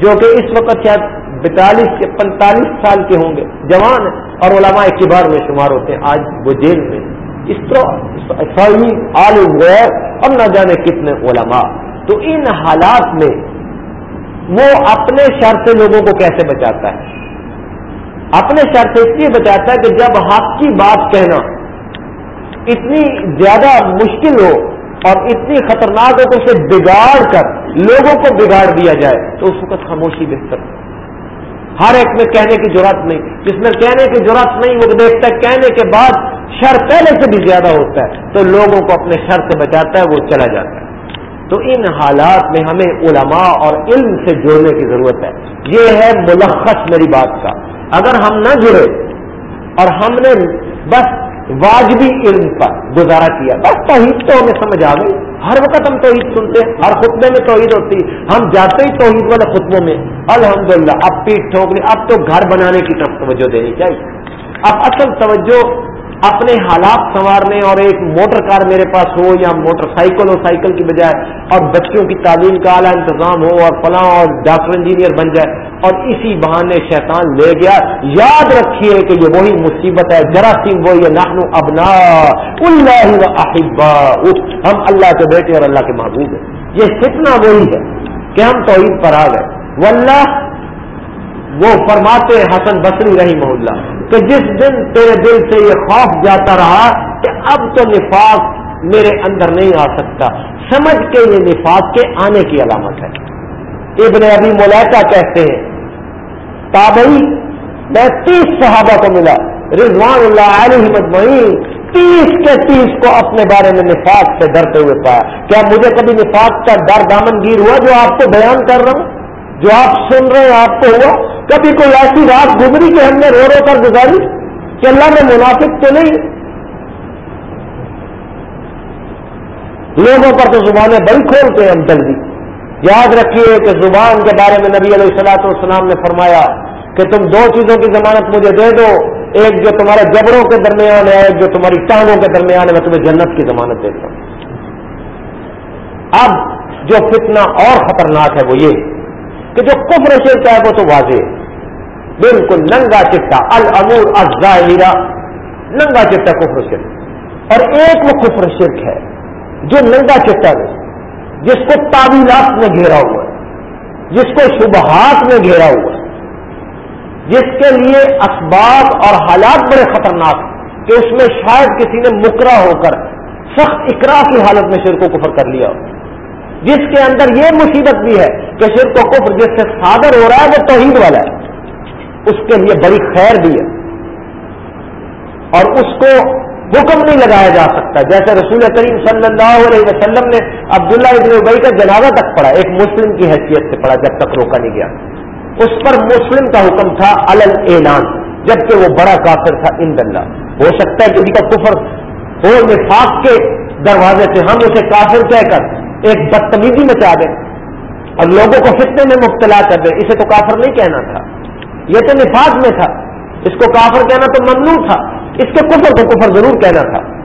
جو کہ اس وقت شاید بتالیس کے پینتالیس سال کے ہوں گے، جوان اور علماء کبار میں شمار ہوتے ہیں آج وہ جیل میں۔ اس طرح آل غیر اور نہ جانے کتنے علماء۔ تو ان حالات میں وہ اپنے شر سے لوگوں کو کیسے بچاتا ہے؟ اپنے شر سے اس لیے بچاتا ہے کہ جب حق کی بات کہنا اتنی زیادہ مشکل ہو اور اتنی خطرناک ہو کہ اسے بگاڑ کر لوگوں کو بگاڑ دیا جائے تو اس وقت خاموشی بہتر ہر ایک میں کہنے کی ضرورت نہیں۔ جس میں کہنے کی ضرورت نہیں، وہ دیکھتا ہے، کہنے کے بعد شر پہلے سے بھی زیادہ ہوتا ہے۔ تو لوگوں کو اپنے شر سے بچاتا ہے، وہ چلا جاتا ہے۔ تو ان حالات میں ہمیں علماء اور علم سے جوڑنے کی ضرورت ہے۔ یہ ہے ملخص میری بات کا۔ اگر ہم نہ جڑے اور ہم نے بس واجبی علم پر گزارا کیا۔ بس توحید تو ہمیں سمجھ آ گئی۔ ہر وقت ہم توحید سنتے ہیں، ہر خطبے میں توحید ہوتی۔ ہم جاتے ہی توحید والے خطبوں میں۔ الحمدللہ، اب پیٹ ٹھوکنے، اب تو گھر بنانے کی طرف توجہ دینی چاہیے۔ اب اصل توجہ اپنے حالات سنوارنے اور ایک موٹر کار میرے پاس ہو یا موٹر سائیکل ہو، سائیکل کی بجائے اور بچوں کی تعلیم کا اعلیٰ انتظام ہو اور فلاں اور ڈاکٹر انجینئر بن جائے اور اسی بہانے شیطان لے گیا۔ یاد رکھیے کہ یہ وہی مصیبت ہے، جراثیم وہی نہنو ابنا اللہ احبا ہم اللہ کے بیٹے اور اللہ کے محبوب ہیں۔ یہ فتنہ وہی ہے۔ کہ ہم توحید پر آ گئے۔ واللہ، وہ فرماتے حسن بصری رہی محلہ کہ جس دن تیرے دل سے یہ خوف جاتا رہا کہ اب تو نفاق میرے اندر نہیں آ سکتا۔ سمجھ کے یہ نفاق کے آنے کی علامت ہے۔ ابن ابھی ملیکا کہتے ہیں، تابعی، میں تیس صحابہ کو ملا، رضوان اللہ علیہ مجمعین تیس کے تیس کو اپنے بارے میں نفاق سے ڈرتے ہوئے پایا۔ کیا مجھے کبھی نفاق کا ڈر دامن گیر ہوا جو آپ کو بیان کر رہا ہوں؟ جو آپ سن رہے ہیں آپ کو ہوا؟ کبھی کوئی ایسی رات گزری کہ ہم نے رو رو کر گزاری کہ اللہ میں منافق تو نہیں؟ لوگوں پر تو زبانیں بڑی کھولتے ہیں ہم جلدی۔ یاد رکھیے کہ زبان کے بارے میں نبی علیہ السلاط والسلام نے فرمایا کہ تم دو چیزوں کی ضمانت مجھے دے دو، ایک جو تمہارے جبروں کے درمیان ہے ایک جو تمہاری ٹانگوں کے درمیان ہے، میں تمہیں جنت کی ضمانت دیتا ہوں اب جو فتنہ اور خطرناک ہے وہ یہ کہ جو کفر شرک ہے وہ تو واضح ہے۔ بالکل ننگا چٹا، الامور ازاہرا ننگا چٹا کفر شرک۔ اور ایک وہ کفر شرک ہے جو ننگا چٹا ہے، جس کو تعویلات میں گھیرا ہوا ہے، جس کو شبہات میں گھیرا ہوا ہے، جس کے لیے اسباب اور حالات بڑے خطرناک کہ اس میں شاید کسی نے مکرا ہو کر سخت اقرا کی حالت میں شرک و کفر کر لیا ہو۔ جس کے اندر یہ مصیبت بھی ہے کہ شرک و کفر جس سے صادر ہو رہا ہے، وہ توحید والا ہے۔ اس کے لیے بڑی خیر بھی ہے۔ اور اس کو حکم نہیں لگایا جا سکتا۔ جیسے رسول کریم صلی اللہ علیہ وسلم نے عبداللہ ابن ابئی کا جنازہ تک پڑھا، ایک مسلم کی حیثیت سے پڑھا جب تک روکا نہیں گیا۔ اس پر مسلم کا حکم تھا الل اعلان جبکہ وہ بڑا کافر تھا ان اللہ۔ ہو سکتا ہے کسی کا کفر ہو، نفاق کے دروازے سے ہم اسے کافر کہہ کر، ایک بدتمیزی مچا دیں۔ اور لوگوں کو فتنے میں مبتلا کر دیں۔ اسے تو کافر نہیں کہنا تھا۔ یہ تو نفاذ میں تھا۔ اس کو کافر کہنا تو ممنوع تھا۔ اس کے کفر کو کفر ضرور کہنا تھا۔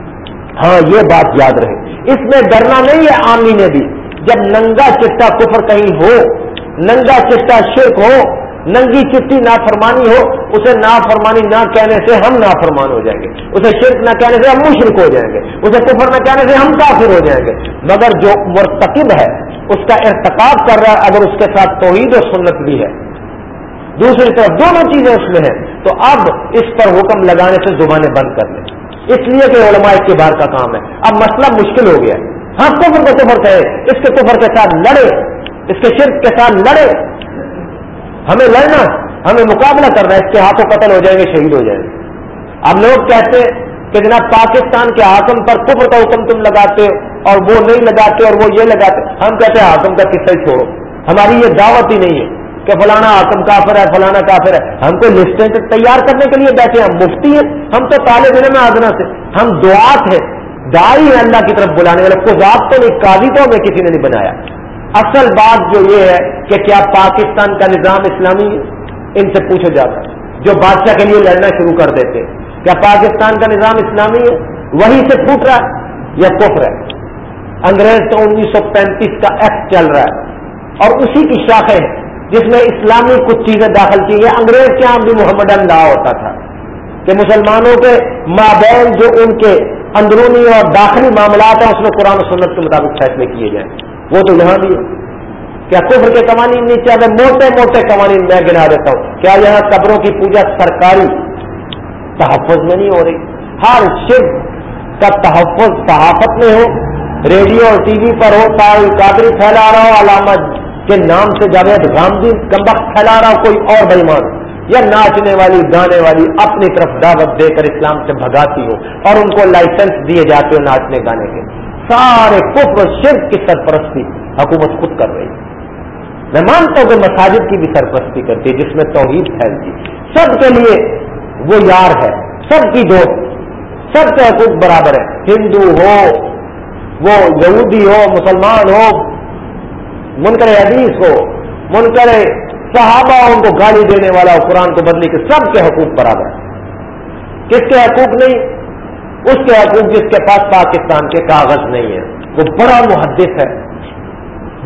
ہاں یہ بات یاد رہے۔ اس میں ڈرنا نہیں ہے آمی نے بھی۔ جب ننگا چٹا کفر کہیں ہو، ننگا چٹا شرک ہو، ننگی چٹی نافرمانی ہو، اسے نافرمانی نہ کہنے سے ہم نافرمان ہو جائیں گے۔ اسے شرک نہ کہنے سے ہم مشرک ہو جائیں گے۔ اسے کفر نہ کہنے سے ہم کافر ہو جائیں گے۔ مگر جو مرتکب ہے، اس کا ارتقاب کر رہا ہے، اگر اس کے ساتھ توحید و سنت بھی ہے۔ دوسری طرف دونوں چیزیں اس میں ہیں، تو اب اس پر حکم لگانے سے زبانیں بند کر لیں۔ اس لیے کہ علماء کے بار کا کام ہے۔ اب مسئلہ مشکل ہو گیا۔ ہاں کفر کو کفر کہے اس کے کفر کے ساتھ لڑے اس کے شرک کے ساتھ لڑے ہمیں لڑنا، ہمیں مقابلہ کرنا، اس کے ہاتھوں قتل ہو جائیں گے، شہید ہو جائیں گے۔ اب لوگ کہتے کہ جناب پاکستان کے حاکم پر کفر کا حکم تم لگاتے اور وہ نہیں لگاتے اور وہ یہ لگاتے۔ ہم کہتے ہیں حاکم کا قصہ ہی چھوڑو۔ ہماری یہ دعوت ہی نہیں ہے۔ کہ فلانا حاکم کافر ہے، فلانا کافر ہے۔ ہم کو لسٹیں تیار کرنے کے لیے بیٹھے ہم مفتی ہیں، ہم تو طالب علم آدنا سے۔ ہم دعات ہیں دائی ہیں اللہ کی طرف بلانے والے۔ کو تو نہیں، قاضی تو ہمیں کسی نے نہیں بنایا۔ اصل بات جو یہ ہے کہ کیا پاکستان کا نظام اسلامی ان سے پوچھا جاتا جو بادشاہ کے لیے لڑنا شروع کر دیتے کیا پاکستان کا نظام اسلامی ہے؟ وہی سے پھوٹ رہا ہے یا کفر ہے؟ انگریز تو انیس سو پینتیس کا ایکٹ چل رہا ہے اور اسی کی شاخیں ہیں۔ جس میں اسلامی کچھ چیزیں داخل کی ہیں، انگریز کے یہاں بھی محمد اللہ ہوتا تھا کہ مسلمانوں کے مابین جو ان کے اندرونی اور داخلی معاملات ہیں، اس میں قرآن و سنت کے مطابق فیصلے کیے جائیں۔ وہ تو یہاں بھی ہے کیا کفر کے قوانین نیچے میں موٹے موٹے قوانین میں گنا دیتا ہوں۔ کیا یہاں قبروں کی پوجا سرکاری تحفظ میں نہیں ہو رہی؟ ہر شرک کا تحفظ صحافت میں ہو، ریڈیو اور ٹی وی پر ہو تال قادری پھیلا رہا ہو علامت کے نام سے جاوید گاندھی کمبخ پھیلا رہا کوئی اور بےمان یا ناچنے والی، گانے والی اپنی طرف دعوت دے کر اسلام سے بھگاتی ہو اور ان کو لائسنس دیے جاتے ہو ناچنے گانے کے۔ سارے کفر شرک کی سرپرستی حکومت خود کر رہی۔ ہے میں مانتا ہوں کہ مساجد کی بھی سرپرستی کرتی ہے، جس میں توحید پھیلتی۔ سب کے لیے وہ یار ہے، سب کی دوست، سب کے حقوق برابر ہے ہندو ہو، وہ یہودی ہو، مسلمان ہو منکر حدیث ہو، منکر صحابہ ان کو گالی دینے والا قرآن کو بدلی کے سب کے حقوق برابر کس کے حقوق نہیں؟ اس کے حقوق جس کے پاس پاکستان کے کاغذ نہیں ہے وہ بڑا محدث ہے۔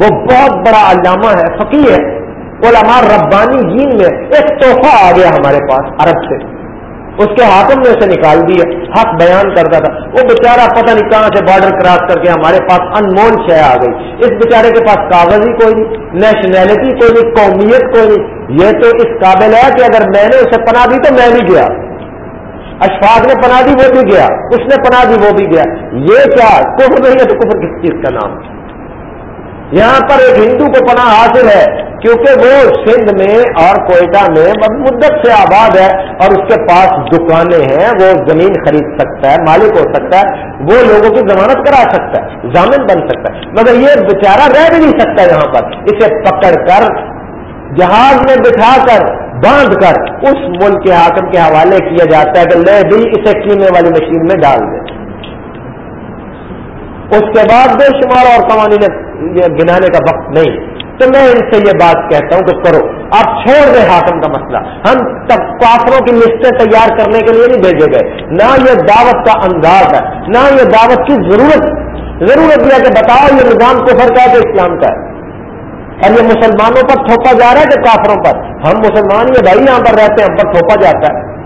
وہ بہت بڑا علامہ ہے فقی ہے۔ علماء ربانی جین میں ایک تحفہ آ گیا ہمارے پاس عرب سے۔ اس کے ہاتھوں میں اسے نکال دیا حق بیان کرتا تھا۔ وہ بیچارہ پتہ نہیں کہاں سے بارڈر کراس کر کے ہمارے پاس انمول شہ آ گئی۔ اس بیچارے کے پاس کاغذ ہی کوئی نہیں نیشنلٹی کوئی نہیں، قومیت کوئی نہیں۔ یہ تو اس قابل ہے کہ اگر میں نے اسے پناہ دی تو میں بھی گیا۔ اشفاق نے پناہ دی وہ بھی گیا، اس نے پناہ دی وہ بھی گیا۔ یہ کیا؟ کفر نہیں ہے تو کفر کس چیز کا نام؟ یہاں پر ایک ہندو کو پناہ حاصل ہے، کیونکہ وہ سندھ میں اور کوئٹہ میں مدت سے آباد ہے اور اس کے پاس دکانیں ہیں، وہ زمین خرید سکتا ہے، مالک ہو سکتا ہے، وہ لوگوں کی ضمانت کرا سکتا ہے، ضامن بن سکتا ہے۔ مگر یہ بیچارہ رہ بھی نہیں سکتا یہاں پر۔ اسے پکڑ کر، جہاز میں بٹھا کر، باندھ کر اس ملک کے حاکم کے حوالے کیا جاتا ہے کہ لے بھی اسے کینے والی مشین میں ڈال دیں اس کے بعد بے شمار اور قوانین گنانے کا وقت نہیں۔ تو میں ان سے یہ بات کہتا ہوں کہ کرو۔ آپ چھوڑ دیں حاکم کا مسئلہ۔ ہم تب کافروں کی لسٹیں تیار کرنے کے لیے نہیں بھیجے گئے۔ نہ یہ دعوت کا انداز ہے، نہ یہ دعوت کی ضرورت۔ ضرورت یہ کہ بتاؤ یہ نظام کفر کا ہے کہ اسلام کا ہے۔ اور یہ مسلمانوں پر تھوپا جا رہا ہے کہ کافروں پر؟ ہم مسلمان یہ بھائی یہاں پر رہتے ہیں، ہم پر تھوپا جاتا ہے۔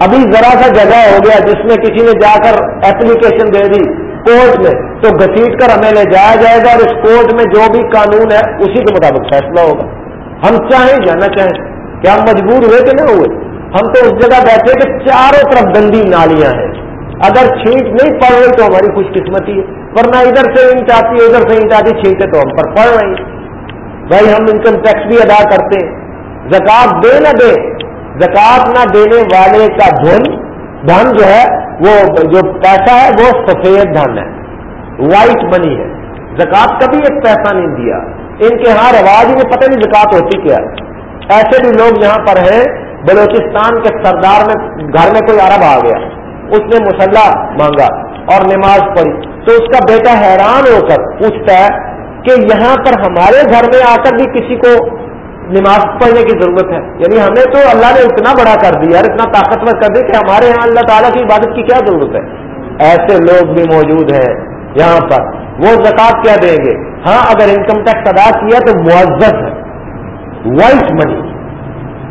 ابھی ذرا سا جگہ ہو گیا جس میں کسی نے جا کر ایپلیکیشن دے دی۔ کورٹ میں، تو گسیٹ کر ہمیں لے جایا جائے گا اور اس کورٹ میں جو بھی قانون ہے، اسی کے مطابق فیصلہ ہوگا۔ ہم چاہیں جانا چاہیں، کیا ہم مجبور ہوئے کہ نہ ہوئے؟ ہم تو اس جگہ بیٹھے کہ چاروں طرف گندی نالیاں ہیں۔ اگر چھینٹ نہیں پڑ رہی تو ہماری خوش قسمتی ہے۔ ورنہ ادھر سے اینٹ آتی ہے ادھر سے اینٹ آتی چھینٹے تو ہم پر پڑ رہی ہیں۔ بھائی ہم انکم ٹیکس بھی ادا کرتے ہیں۔ زکات دے نہ دے، زکات نہ دینے والے کا دھن دھن جو ہے، وہ جو پیسہ ہے، وہ سفید دھن ہے۔ وائٹ منی ہے۔ زکات کبھی ایک پیسہ نہیں دیا۔ ان کے ہاں رواج ہی میں پتہ نہیں زکات ہوتی کیا ایسے بھی لوگ یہاں پر ہیں، بلوچستان کے سردار میں، گھر میں کوئی عرب آ گیا۔ اس نے مسلح مانگا اور نماز پڑھی۔ تو اس کا بیٹا حیران ہو کر پوچھتا ہے کہ یہاں پر ہمارے گھر میں آ کر بھی کسی کو نماز پڑھنے کی ضرورت ہے۔ یعنی ہمیں تو اللہ نے اتنا بڑا کر دیا اور اتنا طاقتور کر دیا کہ ہمارے یہاں اللہ تعالیٰ کی عبادت کی کیا ضرورت ہے۔ ایسے لوگ بھی موجود ہیں یہاں پر۔ وہ زکات کیا دیں گے؟ ہاں اگر انکم ٹیکس ادا کیا تو معذت ہے۔ وائٹ منی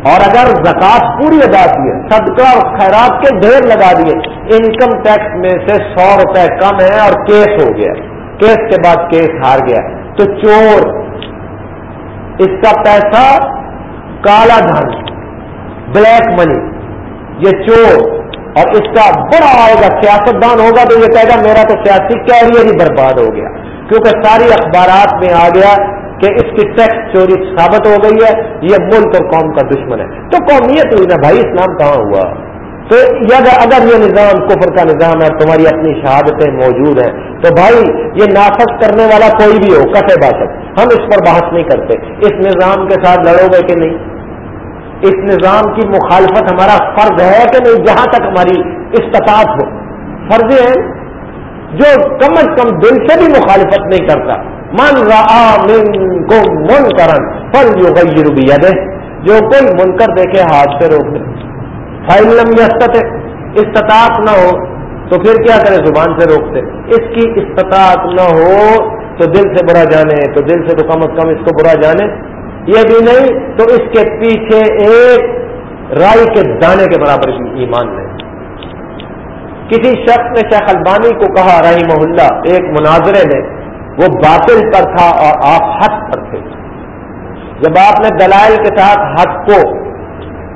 اور اگر زکات پوری ادا کی ہے، صدقہ اور خیرات کے ڈھیر لگا دیے انکم ٹیکس میں سے سو روپے کم ہے اور کیس ہو گیا۔ کیس کے بعد کیس ہار گیا۔ تو چور اس کا پیسہ کالا دھن، بلیک منی، یہ چور، اور اس کا بڑا آئے گا سیاست دان ہوگا تو یہ کہے گا میرا تو سیاسی کیریئر ہی برباد ہو گیا۔ کیونکہ ساری اخبارات میں آ گیا کہ اس کی ٹیکس چوری ثابت ہو گئی ہے، یہ ملک اور قوم کا دشمن ہے۔ تو قومیت ہوئی نا بھائی، اسلام کہاں ہوا؟ تو اگر یہ نظام، کفر کا نظام ہے تمہاری اپنی شہادتیں موجود ہیں، تو بھائی، یہ نافذ کرنے والا کوئی بھی ہو، کٹے باسک ہم اس پر بحث نہیں کرتے۔ اس نظام کے ساتھ لڑو گے کہ نہیں؟ اس نظام کی مخالفت ہمارا فرض ہے کہ نہیں؟ جہاں تک ہماری استطاعت ہو۔ فرض ہے، جو کم از کم دل سے بھی مخالفت نہیں کرتا۔ من رہا من کو من کرن فل یو گئی جو کوئی منکر دیکھے، ہاتھ سے روک دے۔ فائلم یستت استطاعت نہ ہو تو پھر کیا کرے؟ زبان سے روکتے اس کی استطاعت نہ ہو تو دل سے برا جانے، تو دل سے تو کم از کم اس کو برا جانے۔ یہ بھی نہیں، تو اس کے پیچھے ایک رائی کے دانے کے برابر ایمان نہیں کسی شخص نے شیخ البانی کو کہا رائی محلہ ایک مناظرے میں، وہ باطل پر تھا اور آپ حق پر تھے۔ جب آپ نے دلائل کے ساتھ حق کو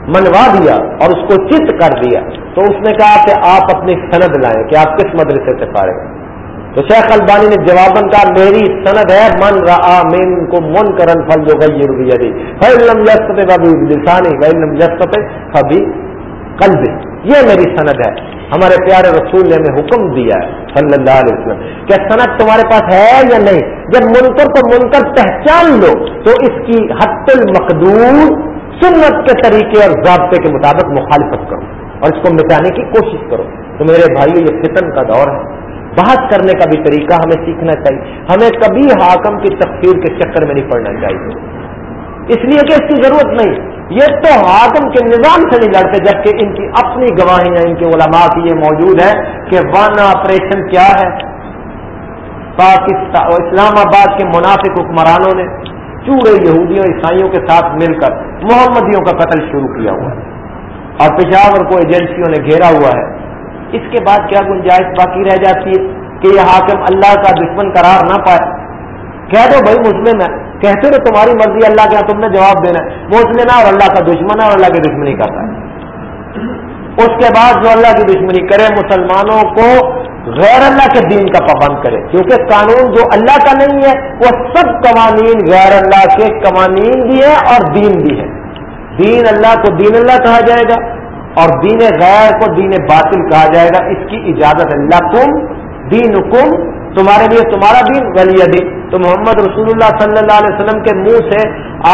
منوا دیا اور اس کو چت کر دیا، تو اس نے کہا کہ آپ اپنی سند لائیں کہ آپ کس مدرسے سے پارے۔ تو شیخ البانی نے جواباً کہا، میری سند ہے، من را مین کو من کرن فل جو گئی رویہ دی فلم یستے بابی لسانی فلم یستے کبھی قلب یہ میری سند ہے۔ ہمارے پیارے رسول نے ہمیں حکم دیا ہے، صلی اللہ علیہ وسلم کیا سند تمہارے پاس ہے یا نہیں۔ جب منکر تو منکر پہچان لو، تو اس کی حت المقدور سنت کے طریقے اور ضابطے کے مطابق مخالفت کرو اور اس کو مٹانے کی کوشش کرو۔ تو میرے بھائیو، یہ فتن کا دور ہے۔ بحث کرنے کا بھی طریقہ ہمیں سیکھنا چاہیے۔ ہمیں کبھی حاکم کی تفسیر کے چکر میں نہیں پڑنا چاہیے۔ اس لیے کہ اس کی ضرورت نہیں۔ یہ تو حاکم کے نظام سے نہیں لڑتے، جبکہ ان کی اپنی گواہیاں ان کے علماء کی یہ موجود ہے کہ ون آپریشن کیا ہے۔ پاکستان، اسلام آباد کے منافق حکمرانوں نے چوڑے یہودیوں، عیسائیوں کے ساتھ مل کر محمدیوں کا قتل شروع کیا ہوا۔ ہے اور پشاور کو ایجنسیوں نے گھیرا ہوا ہے۔ اس کے بعد کیا گنجائش باقی رہ جاتی ہے کہ یہ حاکم اللہ کا دشمن قرار نہ پائے؟ کہہ دو بھائی مسلم ہے۔ کہتے تو تمہاری مرضی اللہ کا ہاں تم نے جواب دینا ہے۔ مسلم ہے اور اللہ کا دشمن ہے اور اللہ کی دشمنی کرتا ہے۔ اس کے بعد جو اللہ کی دشمنی کرے، مسلمانوں کو غیر اللہ کے دین کا پابند کرے۔ کیونکہ قانون جو اللہ کا نہیں ہے، وہ سب قوانین غیر اللہ کے قوانین بھی ہیں اور دین بھی ہے دین اللہ کو دین اللہ کہا جائے گا۔ اور دین غیر کو دین باطل کہا جائے گا، اس کی اجازت اللہ کم دین حکم تمہارے لیے تمہارا دین ولی دین تو محمد رسول اللہ صلی اللہ علیہ وسلم کے منہ سے،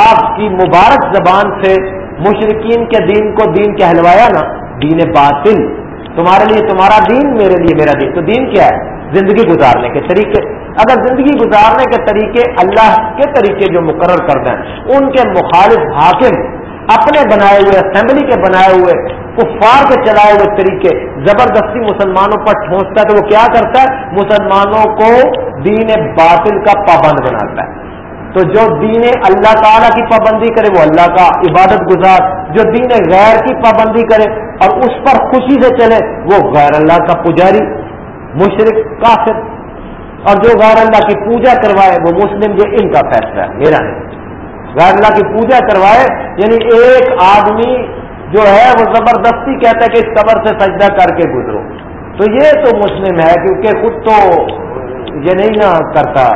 آپ کی مبارک زبان سے مشرقین کے دین کو دین کہلوایا نا، دین باطل۔ تمہارے لیے تمہارا دین، میرے لیے میرا دین۔ تو دین کیا ہے؟ زندگی گزارنے کے طریقے۔ اگر زندگی گزارنے کے طریقے اللہ کے طریقے جو مقرر کر دیں، ان کے مخالف حاکم اپنے بنائے ہوئے اسمبلی کے بنائے ہوئے کفار کے چلائے ہوئے طریقے زبردستی مسلمانوں پر ٹھونستا ہے تو وہ کیا کرتا ہے؟ مسلمانوں کو دین باطل کا پابند بناتا ہے۔ تو جو دین اللہ تعالیٰ کی پابندی کرے، وہ اللہ کا عبادت گزار۔ جو دین غیر کی پابندی کرے اور اس پر خوشی سے چلے، وہ غیر اللہ کا پجاری مشرق کافر۔ اور جو غیر اللہ کی پوجا کروائے، وہ مسلم جو ان کا فیصلہ ہے۔ میرا نہیں۔ غیر اللہ کی پوجا کروائے یعنی ایک آدمی جو ہے وہ زبردستی کہتا ہے کہ اس قبر سے سجدہ کر کے گزرو۔ تو یہ تو مسلم ہے کیونکہ خود تو یہ نہیں نہ کرتا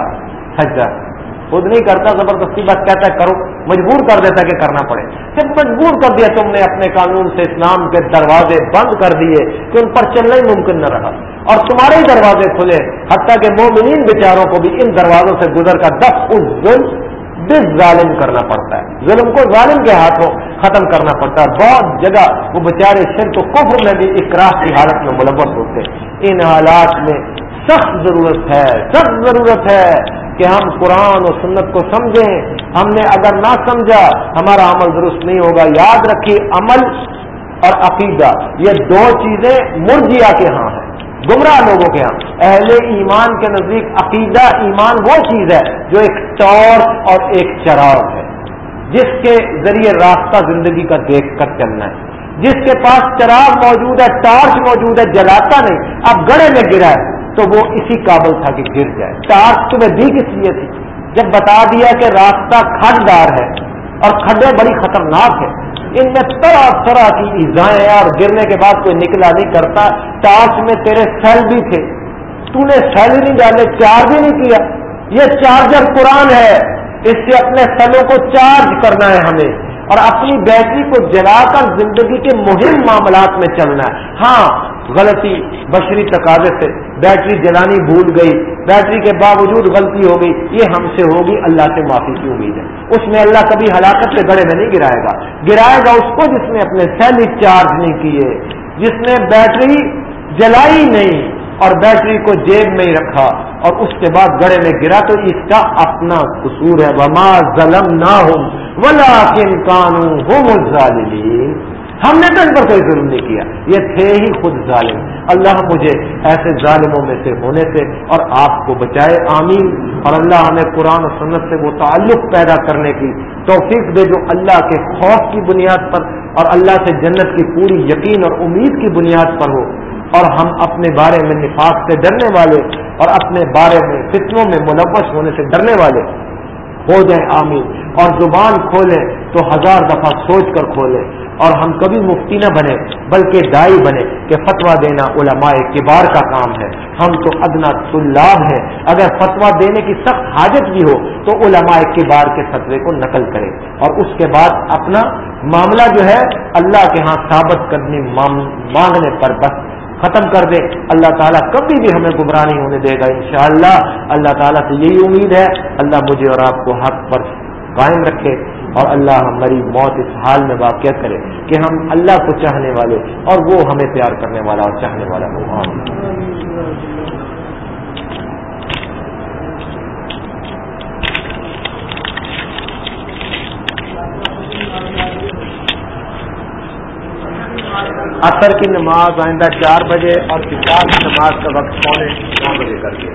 سجدہ۔ خود نہیں کرتا، زبردستی بس کہتا ہے کرو، مجبور کر دیتا کہ کرنا پڑے۔ جب مجبور کر دیا تم نے اپنے قانون سے اسلام کے دروازے بند کر دیے کہ ان پر چلنا ہی ممکن نہ رہا۔ اور تمہارے ہی دروازے کھلے، حتیٰ کہ مومنین بیچاروں کو بھی ان دروازوں سے گزر کر دس، اس ظلم ڈس ظالم کرنا پڑتا ہے۔ ظلم کو ظالم کے ہاتھوں ختم کرنا پڑتا ہے۔ بہت جگہ وہ بیچارے شرک و کفر میں بھی اکراہ کی حالت میں ملوث ہوتے ان حالات میں سخت ضرورت ہے، سخت ضرورت ہے کہ ہم قرآن و سنت کو سمجھیں۔ ہم نے اگر نہ سمجھا، ہمارا عمل درست نہیں ہوگا۔ یاد رکھیے، عمل اور عقیدہ، یہ دو چیزیں مرجیا کے ہاں ہیں۔ گمراہ لوگوں کے ہاں۔ اہل ایمان کے نزدیک عقیدہ ایمان وہ چیز ہے جو ایک چور اور ایک چراغ ہے، جس کے ذریعے راستہ زندگی کا دیکھ کر چلنا ہے۔ جس کے پاس چراغ موجود ہے، ٹارچ موجود ہے، جلاتا نہیں، اب گڑے میں گرا ہے، تو وہ اسی قابل تھا کہ گر جائے۔ ٹارچ تمہیں دی کس لیے تھی؟ جب بتا دیا کہ راستہ کھڈدار ہے اور کھڈے بڑی خطرناک ہے ان میں طرح طرح کی ایزائیں اور گرنے کے بعد کوئی نکلا نہیں کرتا۔ ٹاس میں تیرے سیل بھی تھے۔ تو نے سیل ہی نہیں ڈالے، چارج ہی نہیں کیا۔ یہ چارجر قرآن ہے۔ اس سے اپنے سیلوں کو چارج کرنا ہے ہمیں۔ اور اپنی بیٹری کو جلا کر زندگی کے مہم معاملات میں چلنا ہے۔ ہاں غلطی بشری تقاضے سے بیٹری جلانی بھول گئی۔ بیٹری کے باوجود غلطی ہو گئی۔ یہ ہم سے ہوگی، اللہ سے معافی کی امید ہے۔ اس میں اللہ کبھی ہلاکت سے گڑے میں نہیں گرائے گا۔ گرائے گا اس کو جس نے اپنے سیل چارج نہیں کیے، جس نے بیٹری جلائی نہیں اور بیٹری کو جیب میں ہی رکھا۔ اور اس کے بعد گڑے میں گرا تو اس کا اپنا قصور ہے۔ وما ظلم نہ ہوں ولا ہم نے تو ان پر کوئی ظلم نہیں کیا۔ یہ تھے ہی خود ظالم۔ اللہ مجھے ایسے ظالموں میں سے ہونے سے اور آپ کو بچائے۔ آمین۔ اور اللہ ہمیں قرآن و سنت سے وہ تعلق پیدا کرنے کی توفیق دے جو اللہ کے خوف کی بنیاد پر اور اللہ سے جنت کی پوری یقین اور امید کی بنیاد پر ہو۔ اور ہم اپنے بارے میں نفاق سے ڈرنے والے اور اپنے بارے میں فتنوں میں ملوث ہونے سے ڈرنے والے ہو جائیں، آمین۔ اور زبان کھولیں تو ہزار دفعہ سوچ کر کھولیں۔ اور ہم کبھی مفتی نہ بنے بلکہ دائی بنے کہ فتوا دینا علماء کبار کا کام ہے۔ ہم تو ادنا طلاب ہیں۔ اگر فتوا دینے کی سخت حاجت بھی ہو تو علماء کبار کے فتوے کو نقل کرے اور اس کے بعد اپنا معاملہ جو ہے، اللہ کے ہاں ثابت کرنے مانگنے پر بس۔ ختم کر دے۔ اللہ تعالیٰ کبھی بھی ہمیں گمراہ نہیں ہونے دے گا، انشاءاللہ۔ اللہ تعالیٰ سے یہی امید ہے، اللہ مجھے اور آپ کو حق پر قائم رکھے اور اللہ ہماری موت اس حال میں واقع کرے کہ ہم اللہ کو چاہنے والے اور وہ ہمیں پیار کرنے والا اور چاہنے والا ہو اثر کی نماز آئندہ چار بجے اور کتاب کی نماز کا وقت پونے نو بجے کر کے۔